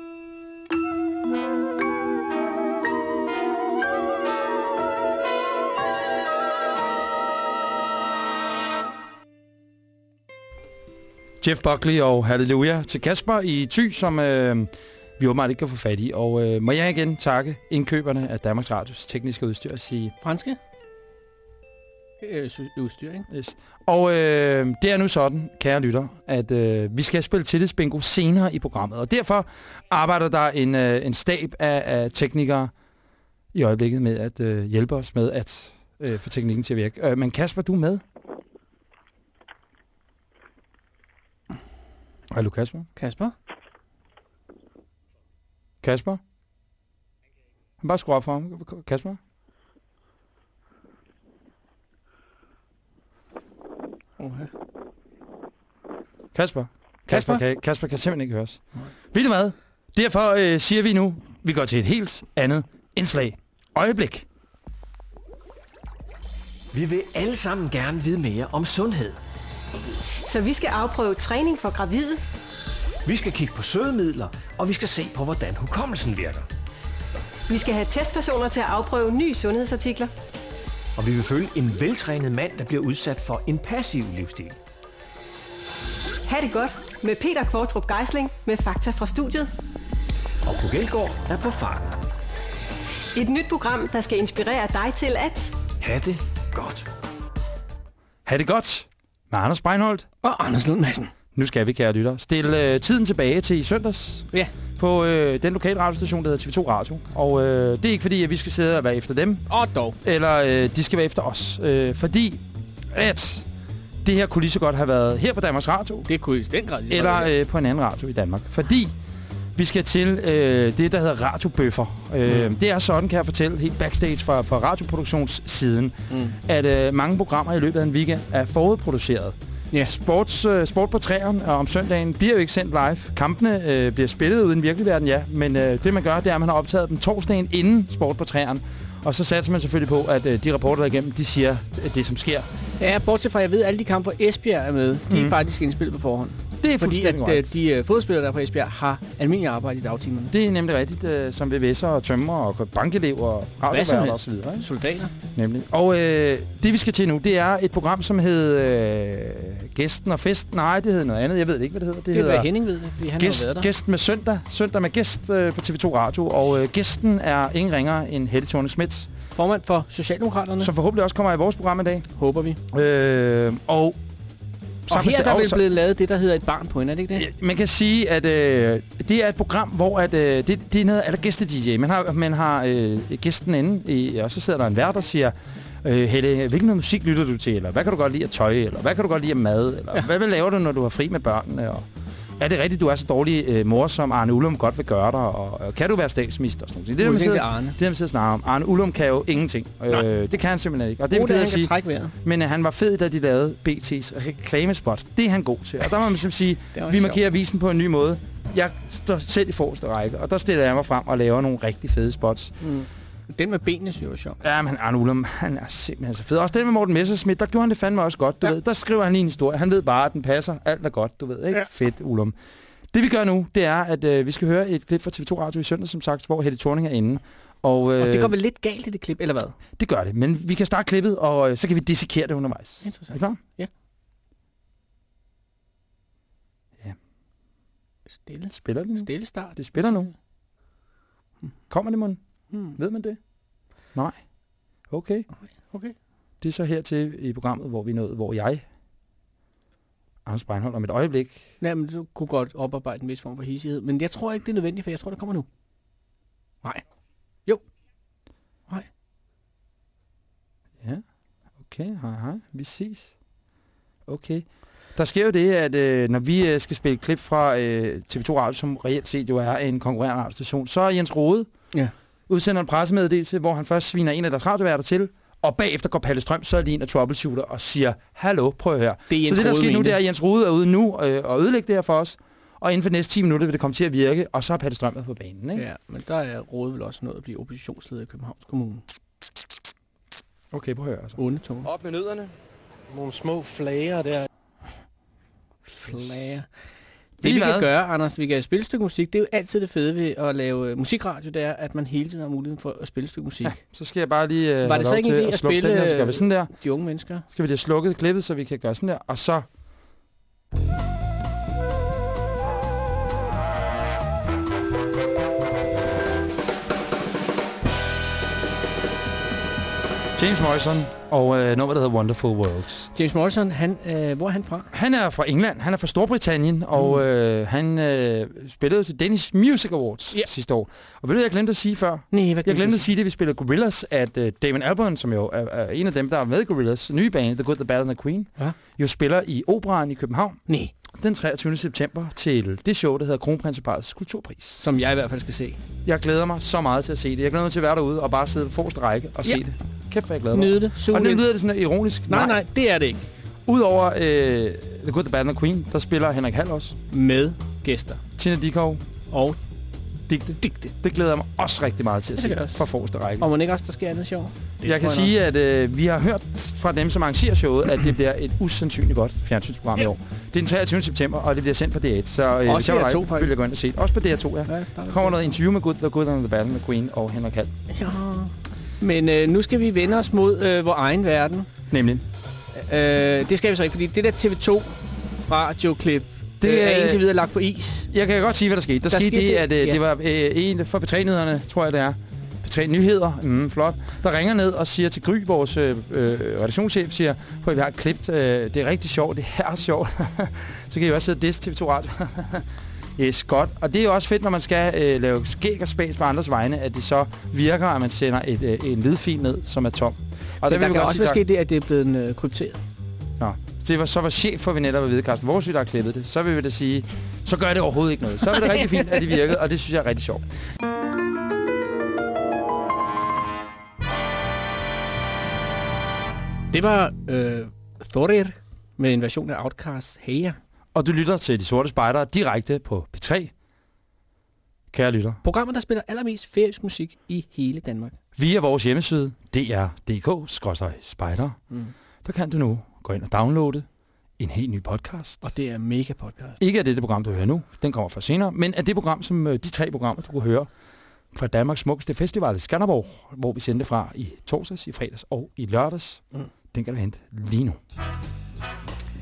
Jeff Buckley og Halleluja til Kasper i Thy, som øh, vi åbenbart ikke kan få fat i. Og øh, må jeg igen takke indkøberne af Danmarks Radios tekniske udstyr og sige... Franske? Øh, udstyr, ikke? Yes. Og øh, det er nu sådan, kære lytter, at øh, vi skal spille tillidsbingo senere i programmet. Og derfor arbejder der en, øh, en stab af, af teknikere i øjeblikket med at øh, hjælpe os med at øh, få teknikken til at virke. Øh, men Kasper, du er med? Hallo Kasper? Kasper? Kasper? Han bare skru op for ham. Kasper? Okay. Kasper? Kasper kan, Kasper kan simpelthen ikke høres. Ved du hvad? Derfor øh, siger vi nu, vi går til et helt andet indslag. Øjeblik. Vi vil alle sammen gerne vide mere om sundhed. Så vi skal afprøve træning for gravide, Vi skal kigge på sødemidler, og vi skal se på, hvordan hukommelsen virker. vi skal have testpersoner til at afprøve nye sundhedsartikler, Og vi vil følge en veltrænet mand, der bliver udsat for en passiv livsstil. ha' det godt med Peter Kvartrup Geisling med Fakta fra studiet. Og Puk Elgård er på farten. Et nyt program, der skal inspirere dig til at... Ha' det godt. Ha' det godt med Anders Breinholt. Og Anders Lund Madsen. Nu skal vi, kære lytter, stille øh, tiden tilbage til i søndags. Ja. På øh, den lokale radiostation, der hedder TV2 Radio. Og øh, det er ikke fordi, at vi skal sidde og være efter dem. Og dog. Eller øh, de skal være efter os. Øh, fordi at det her kunne lige så godt have været her på Danmarks Radio. Det kunne i den grad Eller øh, på en anden radio i Danmark. Fordi vi skal til øh, det, der hedder radiobøffer. Øh, Mm. Det er sådan, kan jeg fortælle, helt backstage fra, fra radioproduktionssiden, Mm. at øh, mange programmer i løbet af en weekend er forudproduceret. Ja. Sports, øh, sport på træerne og om søndagen bliver jo ikke sendt live. Kampene øh, bliver spillet uden virkelig verden, ja. Men øh, det man gør, det er, at man har optaget dem torsdagen inden sport på træerne. Og så satser man selvfølgelig på, at øh, de rapporter, der er igennem, de siger øh, det, som sker. Ja, bortset fra, at jeg ved, at alle de kampe, hvor Esbjerg er med, de Mhm. er faktisk indspillet på forhånd. Det er Fordi at øh, korrekt. de øh, fodspillere, der er på Esbjerg, har almindelig arbejde i dagtimerne. Det er nemlig rigtigt, øh, som VVS'er og tømmer og bankelever og og så videre. Ikke? Soldater. Nemlig. Og øh, det vi skal til nu, det er et program, som hed øh, Gæsten og Festen. Nej, det hedder noget andet. Jeg ved ikke, hvad det hedder. Det, Det er hedder Henning ved, fordi han gæst, har været der. Gæst med søndag. Søndag med gæst øh, på TV2 Radio. Og øh, gæsten er ingen ringere end Helle thorne Schmidt, Formand for Socialdemokraterne. som forhåbentlig også kommer i vores program i dag. håber vi. Øh, og Og her er der vel blevet lavet det, der hedder et barn på hende, er det ikke det? Man kan sige, at øh, det er et program, hvor at, øh, det, det er noget aller gæste-DJ. Man har, man har øh, gæsten inde, i, og så sidder der en vært og siger, øh, Helle, hvilken musik lytter du til? Eller hvad kan du godt lide at tøj? Eller hvad kan du godt lide at mad? Eller ja. hvad, hvad laver du, når du har fri med børnene? Og, er det rigtigt, du er så dårlig øh, mor, som Arne Ullum godt vil gøre dig? Og, og kan du være statsminister? Sådan noget. Det er det, sidder, Arne. det, er, man sidder snakker om. Arne Ullum kan jo ingenting. Øh, det kan han simpelthen ikke. Og det at af han sige. trække vejret. Men øh, han var fed, da de lavede BT's reklamespot. Det er han god til. Og der må man simpelthen sige, Det vi markerer visen på en ny måde. Jeg står selv i forreste række, og der stiller jeg mig frem og laver nogle rigtig fede spots. Mm. Den med benene, synes jeg var sjov. Ja, men Arne Ullum, han er simpelthen så fed. Også den med Morten Messerschmidt, der gjorde han det fandme også godt, du Ja. ved. Der skriver han lige en historie. Han ved bare, at den passer. Alt er godt, du ved, ikke? Ja. Fedt, Ullum. Det vi gør nu, det er, at øh, vi skal høre et klip fra TV2 Radio i søndag, som sagt, hvor Helle Thorning er inde. Og, øh, Og det går vel lidt galt i det klip, eller hvad? det gør det, men vi kan starte klippet, og øh, så kan vi dissekere det undervejs. Er Interessant. I klar? Stille. Spiller det nu? Stille start. Det spiller nu. Kommer det, mund? Hmm. Ved man det? Nej. Okay. Okay. Det er så hertil i programmet, hvor vi nået, hvor jeg, Anders Breinholt, om et øjeblik, Nej, men du kunne godt oparbejde en vis form for hissighed. Men jeg tror ikke, det er nødvendigt, for jeg tror, det kommer nu. Nej. Jo. Nej. Ja, okay, hej hej, vi ses. Okay. Der sker jo det, at øh, når vi øh, skal spille klip fra øh, TV2 Radio, som reelt set jo er en konkurrerende radiostation, så er Jens Rode Ja. Udsender en pressemeddelelse, hvor han først sviner en af deres radioværter til, og bagefter går Palle Strøm så lige ind og troubleshooter og siger, hallo, prøv at høre. Det er Jens så det, der sker nu, det er, at Jens Rode er ude nu øh, og ødelægge det her for os, og inden for næste 10 minutter vil det komme til at virke, og så er Palle Strøm på banen. Ikke? Ja, men der er Rode vel også nået at blive oppositionsleder i Københavns Kommune. Okay, prøv at høre. Altså. Onde. Op med nødderne. Nogle små flager der. Flager. Det vi kan gøre, Anders, vi kan spille et stykke musik. Det er jo altid det fede ved at lave øh, musikradio, det er, at man hele tiden har muligheden for at spille et stykke musik. Ja, så skal jeg bare lige øh, Var det så ikke en idé at slukke spille den her, så gør vi sådan der. de unge mennesker? Skal vi have slukket klippet, så vi kan gøre sådan der, og så... James Morrison og øh, nummer, der hedder Wonderful Worlds. James Morrison, han, øh, hvor er han fra? Han er fra England, han er fra Storbritannien, og øh, han øh, spillede til Danish Music Awards Ja. sidste år. Og ved du, jeg glemte at sige før? Nej, hvad Jeg glemte at sige det, vi spillede Gorillaz, at uh, Damon Albarn, som jo er, er en af dem, der er med i Gorillaz, nye bane, The Good, The Bad and The Queen, Ja. jo spiller i Operan i København Nej, den 23. september til det show, der hedder Kronprinseparets Kulturpris. som jeg i hvert fald skal se. Jeg glæder mig så meget til at se det. Jeg glæder mig til at være derude og bare sidde på forreste række og Ja. se det. Kæft, jeg glæder mig. Nyde det. Og Suge nu lyder det sådan ironisk. Nej, nej, det er det ikke. Udover øh, The Good, The Bad and The Queen, der spiller Henrik Hall også. Med gæster. Tina Dikov. Og Digte. digte. Det glæder jeg mig også rigtig meget til at se jeg fra forreste række. Og må ikke også, der sker andet sjov? Det Jeg kan tror sige, at øh, vi har hørt fra dem, som arrangerer showet, at det bliver et usandsynligt godt fjernsynsprogram i år. Det er den 23. september, og det bliver sendt på DR1. Så øh, Også jeg var DR2 dig, faktisk. vil jeg gå ind og se det. Også på DR2, ja. Ja, jeg Der kommer noget interview med Good, The Good and The Bad med Queen og Henrik Hall. Ja. Men øh, nu skal vi vende os mod øh, vores egen verden. Nemlig. Øh, det skal vi så ikke, fordi det der TV2 radioklip, det øh, er indtil videre lagt på is. Jeg kan godt sige, hvad der skete. Der, Der skete skete det, det- at øh, ja. det var øh, en for P3-nyhederne, tror jeg det er. P3 Nyheder, mm, flot, der ringer ned og siger til Gry, vores øh, øh, redaktionschef, siger, at vi har et klip, øh, det er rigtig sjovt, det er sjovt. så kan I også sidde og disse TV2 Radio. yes, godt. Og det er jo også fedt, når man skal øh, lave skæg og spas på andres vegne, at det så virker, at man sender et, øh, en lydfil ned, som er tom. Og Men der vil vi kan også være sket det, at det er blevet øh, krypteret. Nå, det var, så var chef for vi netop at vide, Carsten Vores der har klippet det. Så vil vi da sige, så gør det overhovedet ikke noget. Så er det rigtig fint, at det virkede, og det synes jeg er rigtig sjovt. Det var øh, Thorir med en version af Outcast Heya. Og du lytter til De Sorte Spejdere direkte på P3. Kære lytter, Programmet, der spiller allermest færøsk musik i hele Danmark. via vores hjemmeside, dr.dk-spejder, Mm. der kan du nu gå ind og downloade en helt ny podcast. Og det er mega podcast. Ikke af det program, du hører nu, den kommer fra senere, men af det program, som øh, de tre programmer, du kunne høre fra Danmarks smukkeste festival i Skanderborg, hvor vi sendte fra i torsdags, i fredags og i lørdags. Mm. Den kan du hente lige nu.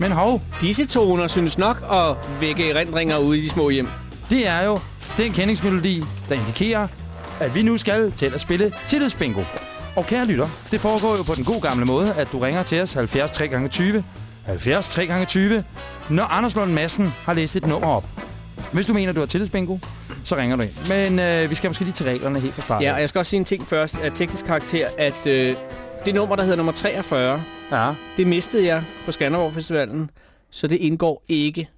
Men hov, Disse toner synes nok at vække erindringer ude i de små hjem. det er jo den kendingsmelodi, der indikerer, at vi nu skal til at spille tillidsbingo. Og kære lytter, det foregår jo på den gode gamle måde, at du ringer til os 70 3 gange 20 70 3 gange 20 når Anders Lund Madsen har læst et nummer op. Hvis du mener, du har tillidsbingo, så ringer du ind. Men øh, vi skal måske lige til reglerne helt fra start. Ja, og jeg skal også sige en ting først af teknisk karakter, at øh, det nummer, der hedder nummer 43, ja. det mistede jeg på Skanderborg Festivalen, så det indgår ikke.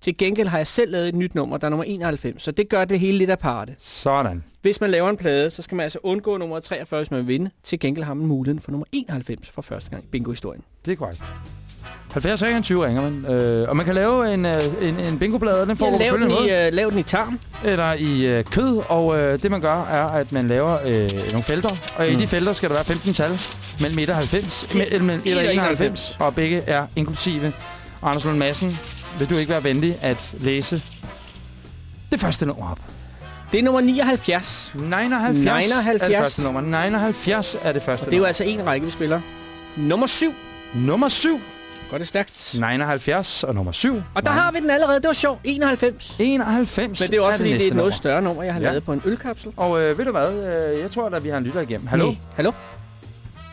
Til gengæld har jeg selv lavet et nyt nummer, der er nummer 91, så det gør det hele lidt aparte. Sådan. Hvis man laver en plade, så skal man altså undgå nummer 43, hvis man vil vinde. Til gengæld har man muligheden for nummer 91 for første gang i bingo-historien. Det er korrekt. 70 3 gange 20 ringer man. Øh, og man kan lave en, øh, en, en bingoplade, og den Ja, foregår på lav, den måde. i, øh, lav den i tarm. eller i øh, kød, og øh, det man gør, er, at man laver øh, nogle felter, og mm. i Mm. de felter skal der være 15 tal mellem 1 og 90, Ja, me- eller, mellem 1 og 1 og 91, og begge er inklusive. Anders Lund Madsen, vil du ikke være venlig at læse det første nummer op? Det er nummer 79. 79, 79. er det første nummer. 79 er det første Og det er jo altså en række, vi spiller. Nummer 7. Nummer 7. Går det stærkt? 79 og nummer 7. Og der har vi den allerede. Det var sjovt. 91. 91 Men det er også er det fordi, det er næste et noget større nummer, jeg har Ja. lavet på en ølkapsel. Og øh, ved du hvad? Øh, jeg tror, at vi har en lytter igennem. Hallo? Nej. Hallo?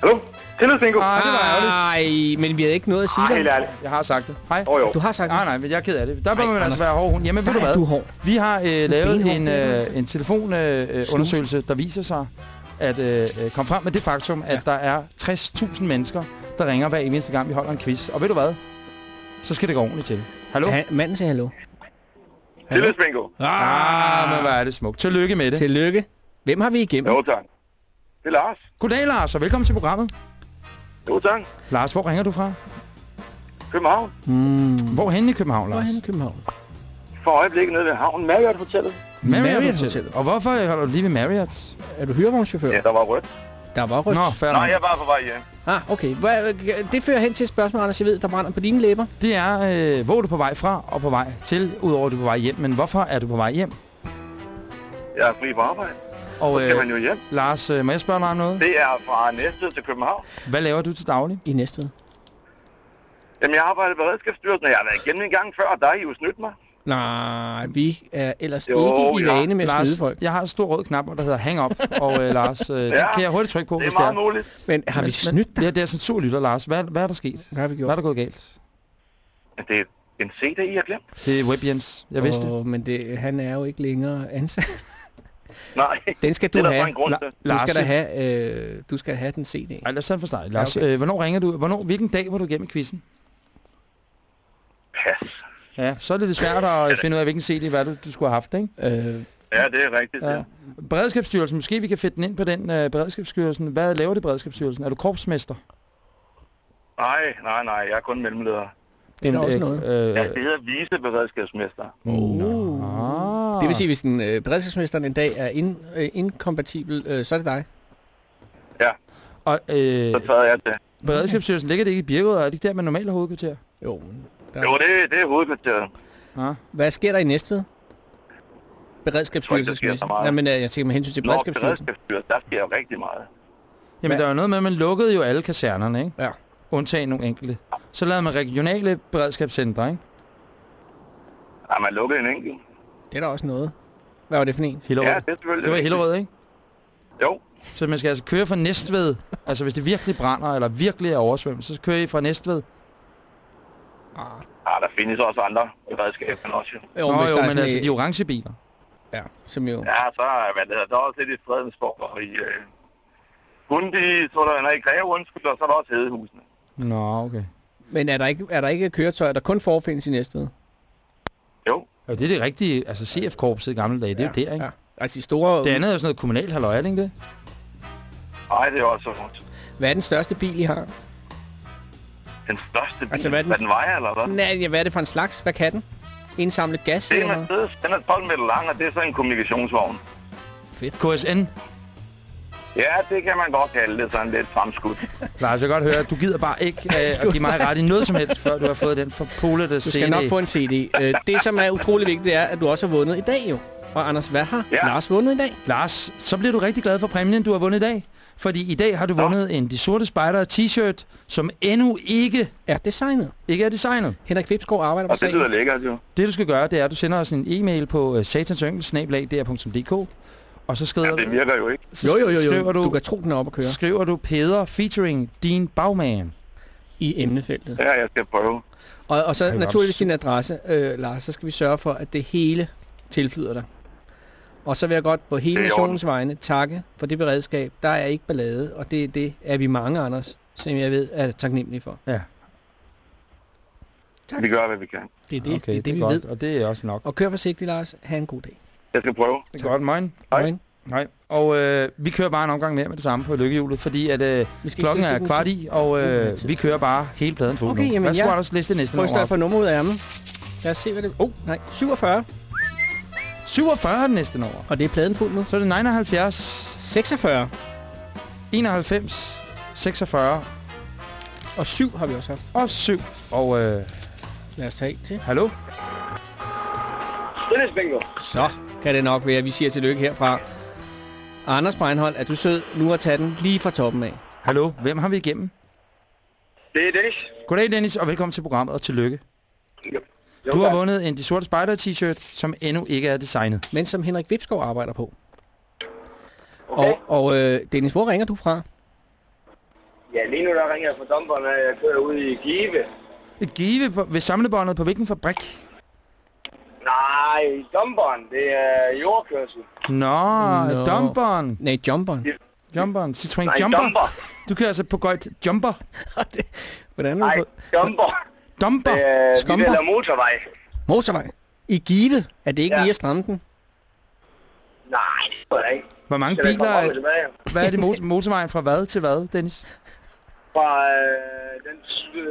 Hallo? Tillidsbingo. Ah, det var ærgerligt. Nej, men vi havde ikke noget at sige Ej, der. helt ærligt. Jeg har sagt det. Hej. Oh, jo. Du har sagt det. Nej, nej, men jeg er ked af det. Der må man altså være hård hund. Jamen, ved du er hvad? du hård. Vi har øh, lavet benhård, en, det er øh, en telefonundersøgelse, øh, undersøgelse, der viser sig at øh, øh, komme frem med det faktum, at der er 60.000 mennesker, der ringer hver eneste gang, vi holder en quiz. Og ved du hvad? Så skal det gå ordentligt til. Hallo? Ha manden siger hallo. Tillidsbingo. Ah, men hvor er det smukt. Tillykke med det. Tillykke. Hvem har vi igennem? Jo, tak. Det er Lars. Goddag, Lars, og velkommen til programmet. Jo, tak. Lars, hvor ringer du fra? København. Mm. Hvor henne i København, Hvor er Lars? han i København? For øjeblikket nede ved havnen. Marriott Hotellet. Marriott Marriott Hotel. Hotel. Og hvorfor holder du lige ved Marriott? Er du hyrevognschauffør? Ja, der var rødt. Der var rødt. Nå, Nej, jeg var på vej hjem. Ah, okay. Hvor- Det fører hen til et spørgsmål, Anders. Jeg ved, der brænder på dine læber. Det er, øh, hvor er du på vej fra og på vej til, udover at du er på vej hjem. Men hvorfor er du på vej hjem? Jeg er fri på arbejde. Og Så skal man jo hjem. Lars, øh, må jeg spørge dig om noget? Det er fra Næstved til København. Hvad laver du til daglig? I Næstved. Jamen, jeg arbejder i Beredskabsstyrelsen, og jeg har været igennem en gang før, og der har I jo snydt mig. Nej, vi er ellers Jo, ikke i ja. vane med at Lars, snyde folk. jeg har en stor rød knap, der hedder hang up. og øh, Lars, øh, den Ja, kan jeg hurtigt trykke på, Det er hvis det er. meget muligt. Men har vi snydt dig? Ja, det er censurlytter, Lars. Hvad, hvad er der sket? Hvad har vi Hvad gjort? er der gået galt? Det er en CD, I har glemt. Det er Web Jens. Jeg vidste det. Åh, men det, han er jo ikke længere ansat. Nej, Den skal det du er have. grund La- til. Du Lars, skal da have, øh, du skal have den CD. Ej, lad os fra start. Lars, Ja, okay. øh, hvornår ringer du? Hvornår, hvilken dag var du igennem quizzen? Pas. Ja, så er det lidt svært at finde ud af, hvilken CD hvad du, du skulle have haft, ikke? Øh, Ja, det er rigtigt. Ja. Ja. Beredskabsstyrelsen, måske vi kan fætte den ind på den uh, Beredskabsstyrelsen. Hvad laver det Beredskabsstyrelsen? Er du korpsmester? Nej, nej, nej, jeg er kun mellemleder. det er også øh, noget. Øh, Ja, det hedder viceberedskabsmester. ah. Det vil sige, hvis den øh, beredskabsmesteren en dag er in, øh, inkompatibel, øh, så er det dig. Og øh, Så træder jeg til. Beredskabsstyrelsen ligger det ikke i Birkerød? Er det ikke der, man normalt har hovedkvarter? Jo, der, Jo, det, det er hovedkvarteret. Ja. Hvad sker der i Næstved? Meget. Nej, men øh, jeg tænker med hensyn til beredskabsstyrelsen. der sker jo rigtig meget. Jamen, der var noget med, at man lukkede jo alle kasernerne, ikke? Ja. Undtagen nogle enkelte. Så lavede man regionale beredskabscentre, ikke? Ja, man lukkede en enkelt. Det er da også noget. Hvad var det for en? Hillerød. Ja, det er selvfølgelig det var. Hillerød, ikke? Jo, Så man skal altså køre fra Næstved. altså, hvis det virkelig brænder, eller virkelig er oversvømmet, så kører I fra Næstved. Ah, der findes også andre beredskaber end også. jo. Jo, Nå, hvis jo, er men altså, de orange biler. Ja, som jo... Ja, så er hvad det hedder, der er også lidt i Fredensborg og i øh, Hundi, så er der, nej, i Greve, undskyld, og så er der også Hedehusene. Nå, okay. Men er der ikke, er der ikke køretøjer, der kun forefindes i Næstved? Jo, Ja, det er det rigtige, altså CF-korpset i gamle dage, det er jo der, ikke? Ja. Altså de store... Det andet er jo sådan noget kommunalt halløj, er det ikke det? nej, det er også rundt. Hvad er den største bil, I har? Den største bil, Altså, hvad er den- hvad den vejer, eller hvad? Nej, ja, hvad er det for en slags? Hvad kan den? Indsamlet gas? Det er eller? Mercedes, den er 12 meter lang, og det er så en kommunikationsvogn. KSN. Ja, det kan man godt kalde det sådan lidt fremskudt. Lars, jeg kan godt høre, at du gider bare ikke øh, at give mig ret i noget som helst, før du har fået den forpolede Du skal nok få en CD. Øh, det, som er utrolig vigtigt, er, at du også har vundet i dag jo. Og Anders, hvad har Ja. Lars vundet i dag? Lars, så bliver du rigtig glad for præmien, du har vundet i dag. Fordi i dag har du vundet en De Sorte Spejder t-shirt, som endnu ikke, Er designet. ikke er designet. Henrik Vipskov arbejder på Og det lyder lækkert, jo. Det du skal gøre, det er, at du sender os en e-mail på uh, satansyngel.dr.dk og så skriver, Ja, det virker jo ikke. så Jo, jo, jo, skriver jo. du, Du kan tro, den er op at køre skriver du Peder featuring din bagman. i emnefeltet. Ja, jeg skal prøve. Og, og så Ej, naturligvis din adresse, øh, Lars. Så skal vi sørge for, at det hele tilflyder dig. Og så vil jeg godt på hele Det er nationens vegne takke for det beredskab. Der er ikke ballade, og det, det er vi mange, Anders, som jeg ved er taknemmelige for. Ja, Tak. Vi gør, hvad vi kan. Det er det, okay, det, er det, vi godt, ved. og det er også nok. Og kør forsigtigt, Lars. Ha' en god dag. Jeg skal prøve. Det er godt, moin. Hej. Nej. Og øh, vi kører bare en omgang mere med det samme på lykkehjulet, fordi at øh, klokken er kvart i, og øh, vi kører bare hele pladen fuld Okay, nu. Hvad skulle jeg læse det næste nummer jeg op? på nummer ud af ærmet. Lad os se, hvad det... Oh, nej. 47. 47 er det næste nummer. Og det er pladen fuld nu. Så er det 79, 46. 91, 46 Og 7 har vi også haft. og 7. Og øh, Lad os tage en til. hallo? Tillidsbingo. Så kan det nok være, at vi siger tillykke herfra. Anders Breinholt, er du sød nu at tage den lige fra toppen af? Hallo, hvem har vi igennem? Det er Dennis. Goddag, Dennis, og velkommen til programmet, og tillykke. Jo, Du har tak. vundet en De Sorte Spejder t-shirt, som endnu ikke er designet. Men som Henrik Vipskov arbejder på. Okay. Og, og øh, Dennis, hvor ringer du fra? Ja, lige nu der ringer jeg fra Domberen, og jeg kører ud i Give. Et give på, ved samlebåndet på hvilken fabrik? Nej, Domberen, det er jordkørsel. Nå, no. dumperen. Nej, jumperen. Jumperen. Citroën Nej, Jumper. Dumper. Du kører altså på Gøjt Jumper. Hvordan Nej, fået... Dumper. Dumper. Det er, vi Skumper. vælger motorvej. Motorvej. I Give. Er det ikke Ja. lige at stramme den? Nej, det tror jeg ikke. Hvor mange biler er, hvad er det mot- motorvejen fra hvad til hvad, Dennis? Fra, øh, den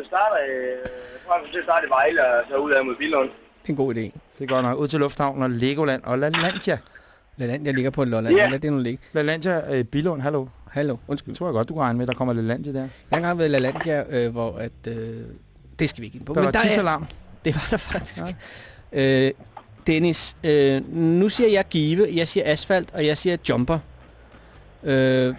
starter, øh, fra den starter i Vejle, og så ud af mod Billund. Det er en god idé. Det er godt nok. Ud til Lufthavn og Legoland og LaLandia. LaLandia ligger på Lolland. Ja. Lad det nu ligge. LaLandia, øh, Bilund, hallo. Hallo, undskyld. Det tror jeg godt, du kan regne med, der kommer LaLandia der. Jeg har engang været i LaLandia, øh, hvor at... Øh, det skal vi ikke ind på. Der var der er, tidsalarm. det var der faktisk. Ja. Øh, Dennis, øh, nu siger jeg give, jeg siger asfalt, og jeg siger jumper. Øh, Ja,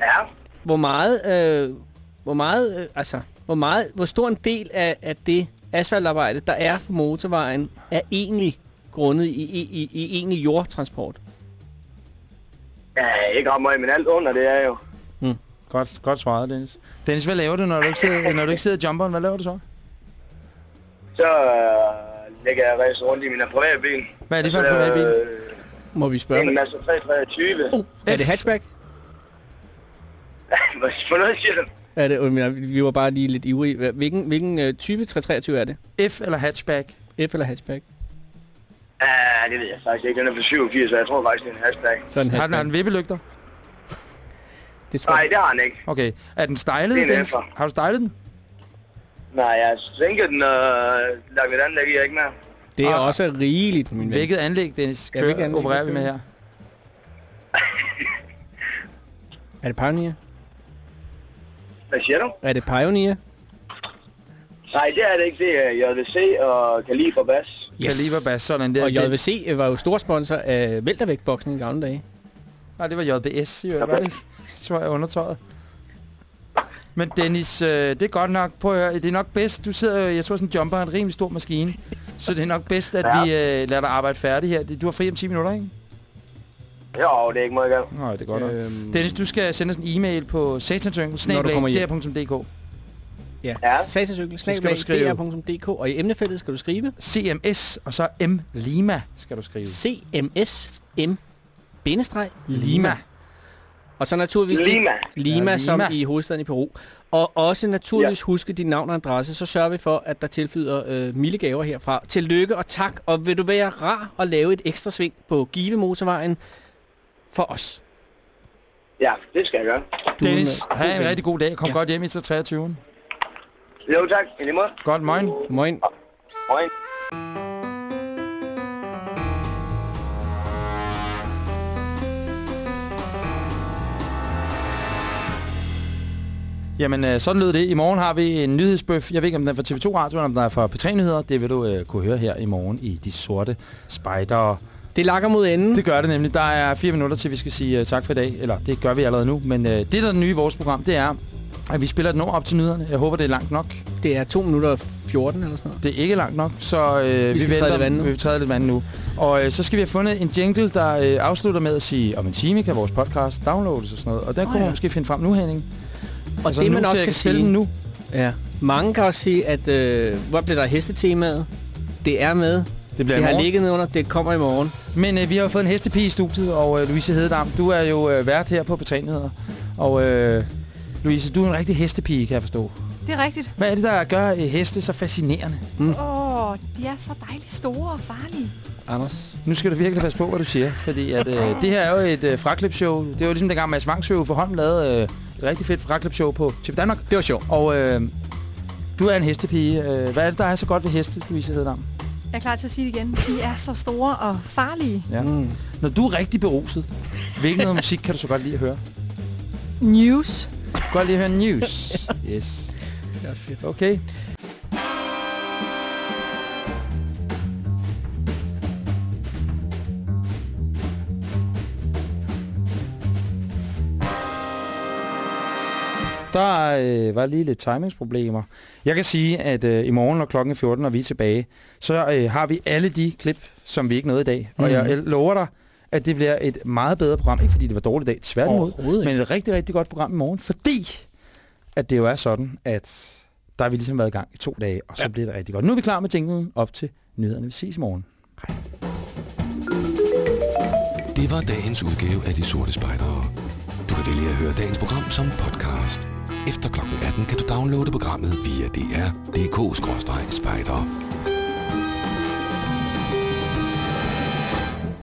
hvor meget, øh, hvor meget, øh, altså, hvor meget, hvor stor en del af, af det asfaltarbejde, der er på motorvejen, er egentlig grundet i, i, i, i egentlig jordtransport? ja ikke ret meget, men alt under det er jo. Godt, godt svaret, Dennis. Dennis, hvad laver du, når du ikke sidder, når du ikke sidder i jumperen? Hvad laver du så? Så øh, lægger jeg race rundt i min private bil. Hvad er det for en privatbil? Øh, Må vi spørge? en Mazda 323. Oh, er det hatchback? Hvad for noget siger du? Er det, øh, vi var bare lige lidt ivrige. Hvilken, hvilken øh, type 323 er det? F eller hatchback? F eller hatchback? Ja, det ved jeg faktisk ikke. Den er for 87, så jeg tror faktisk, det er en hashtag. Så en Har den, har hatchback. den vippelygter? Det tror Nej, det har han ikke. Okay. Er den stylet, Det er en? F'er. Har du stylet den? Nej, jeg tænker den, og lagt et anlæg i, ikke mere. Det er Ah. også rigeligt, min ven. Hvilket anlæg, Dennis, Ja, hvilket anlæg opererer vi med her? Er det Pioneer? Hvad siger du? Er det Pioneer? Nej, det er det ikke. Det er JVC og Kaliber Bass. Yes. Kaliber Bass, sådan der. Og JVC var jo stor sponsor af væltervægtboksning i gamle dage. Nej, det var JBS, jo, var det tror jeg undertøjet. Men Dennis, øh, det er godt nok, prøv at høre, det er nok bedst, du sidder, jo- jeg tror sådan en jumper er en rimelig stor maskine, så det er nok bedst, at Ja. vi øh, lader dig arbejde færdig her. Du har fri om 10 minutter, ikke? Jo, det er ikke meget galt. Nej, det er godt nok. Øhm, Dennis, du skal sende os en e-mail på snablag.dk. Ja, Ja. og i emnefeltet skal du skrive CMS, og så M Lima skal du skrive. CMS M bindestreg Lima. Og så naturligvis Lima. Lima, Ja, som Lima. i hovedstaden i Peru. Og også naturligvis ja. huske dit navn og adresse, så sørger vi for, at der tilflyder øh, milde gaver herfra. Tillykke og tak, og vil du være rar at lave et ekstra sving på Give Motorvejen for os? Ja, det skal jeg gøre. Du er en, Dennis, øh, have en rigtig god dag. Kom Ja. godt hjem i 23. Jo, tak. I lige måde. Godt, moin. Moin. Moin. Jamen, øh, sådan lød det. I morgen har vi en nyhedsbøf. Jeg ved ikke, om den er fra TV2 Radio, eller om den er fra P3 Nyheder. Det vil du øh, kunne høre her i morgen i De Sorte Spejder. Det lakker mod enden. Det gør det nemlig. Der er fire minutter til, vi skal sige uh, tak for i dag. Eller det gør vi allerede nu. Men uh, det, der er det nye i vores program, det er, at vi spiller et nummer op til nyhederne. Jeg håber, det er langt nok. Det er 2 minutter og 14 eller sådan noget. Det er ikke langt nok, så øh, vi, skal træde lidt vand nu. vi vil træde lidt vand nu. Og øh, så skal vi have fundet en jingle, der øh, afslutter med at sige, om en time kan vores podcast downloades og sådan noget. Og den Åh, kunne ja. man måske finde frem nu, Henning. Og Altså, det, man også kan sige... den nu. Ja. Mange kan også sige, at øh, hvor blev der hestetemaet? Det er med. Det bliver Det har ligget under. Det kommer i morgen. Men øh, vi har jo fået en hestepige i studiet, og øh, Louise Hededam, du er jo øh, vært her på Betrænyheder. Og øh, Louise, du er en rigtig hestepige, kan jeg forstå. Det er rigtigt. Hvad er det, der gør øh, heste så fascinerende? Åh, mm. oh, de er så dejligt store og farlige. Anders. Nu skal du virkelig passe på, hvad du siger, fordi at, øh, det her er jo et øh, fraklipshow. Det var ligesom dengang Mads Vangsø for hånden lavede øh, rigtig fedt fraklipshow på TV Danmark. Det var sjovt. Og øh, du er en hestepige. Øh, hvad er det, der er så godt ved heste, Louise Hededam? Jeg er klar til at sige det igen. De er så store og farlige. Ja. Mm. Når du er rigtig beruset, hvilken noget musik kan du så godt lide at høre? News. Godt lide at høre news. Yes. Det er fedt. Okay. Der øh, var lige lidt timingsproblemer. Jeg kan sige, at øh, i morgen, når klokken er 14, når vi er tilbage, så øh, har vi alle de klip, som vi ikke nåede i dag. Og Mhm. jeg lover dig, at det bliver et meget bedre program. Ikke fordi det var dårligt i dag, tværtimod. Men et rigtig, rigtig godt program i morgen. Fordi at det jo er sådan, at der har vi ligesom været i gang i to dage, og så ja. bliver det rigtig godt. Nu er vi klar med jinglen op til nyhederne. Vi ses i morgen. Det var dagens udgave af De Sorte Spejdere. Du kan vælge at høre dagens program som podcast. Efter kl. 18 kan du downloade programmet via dr.dk-spejdere.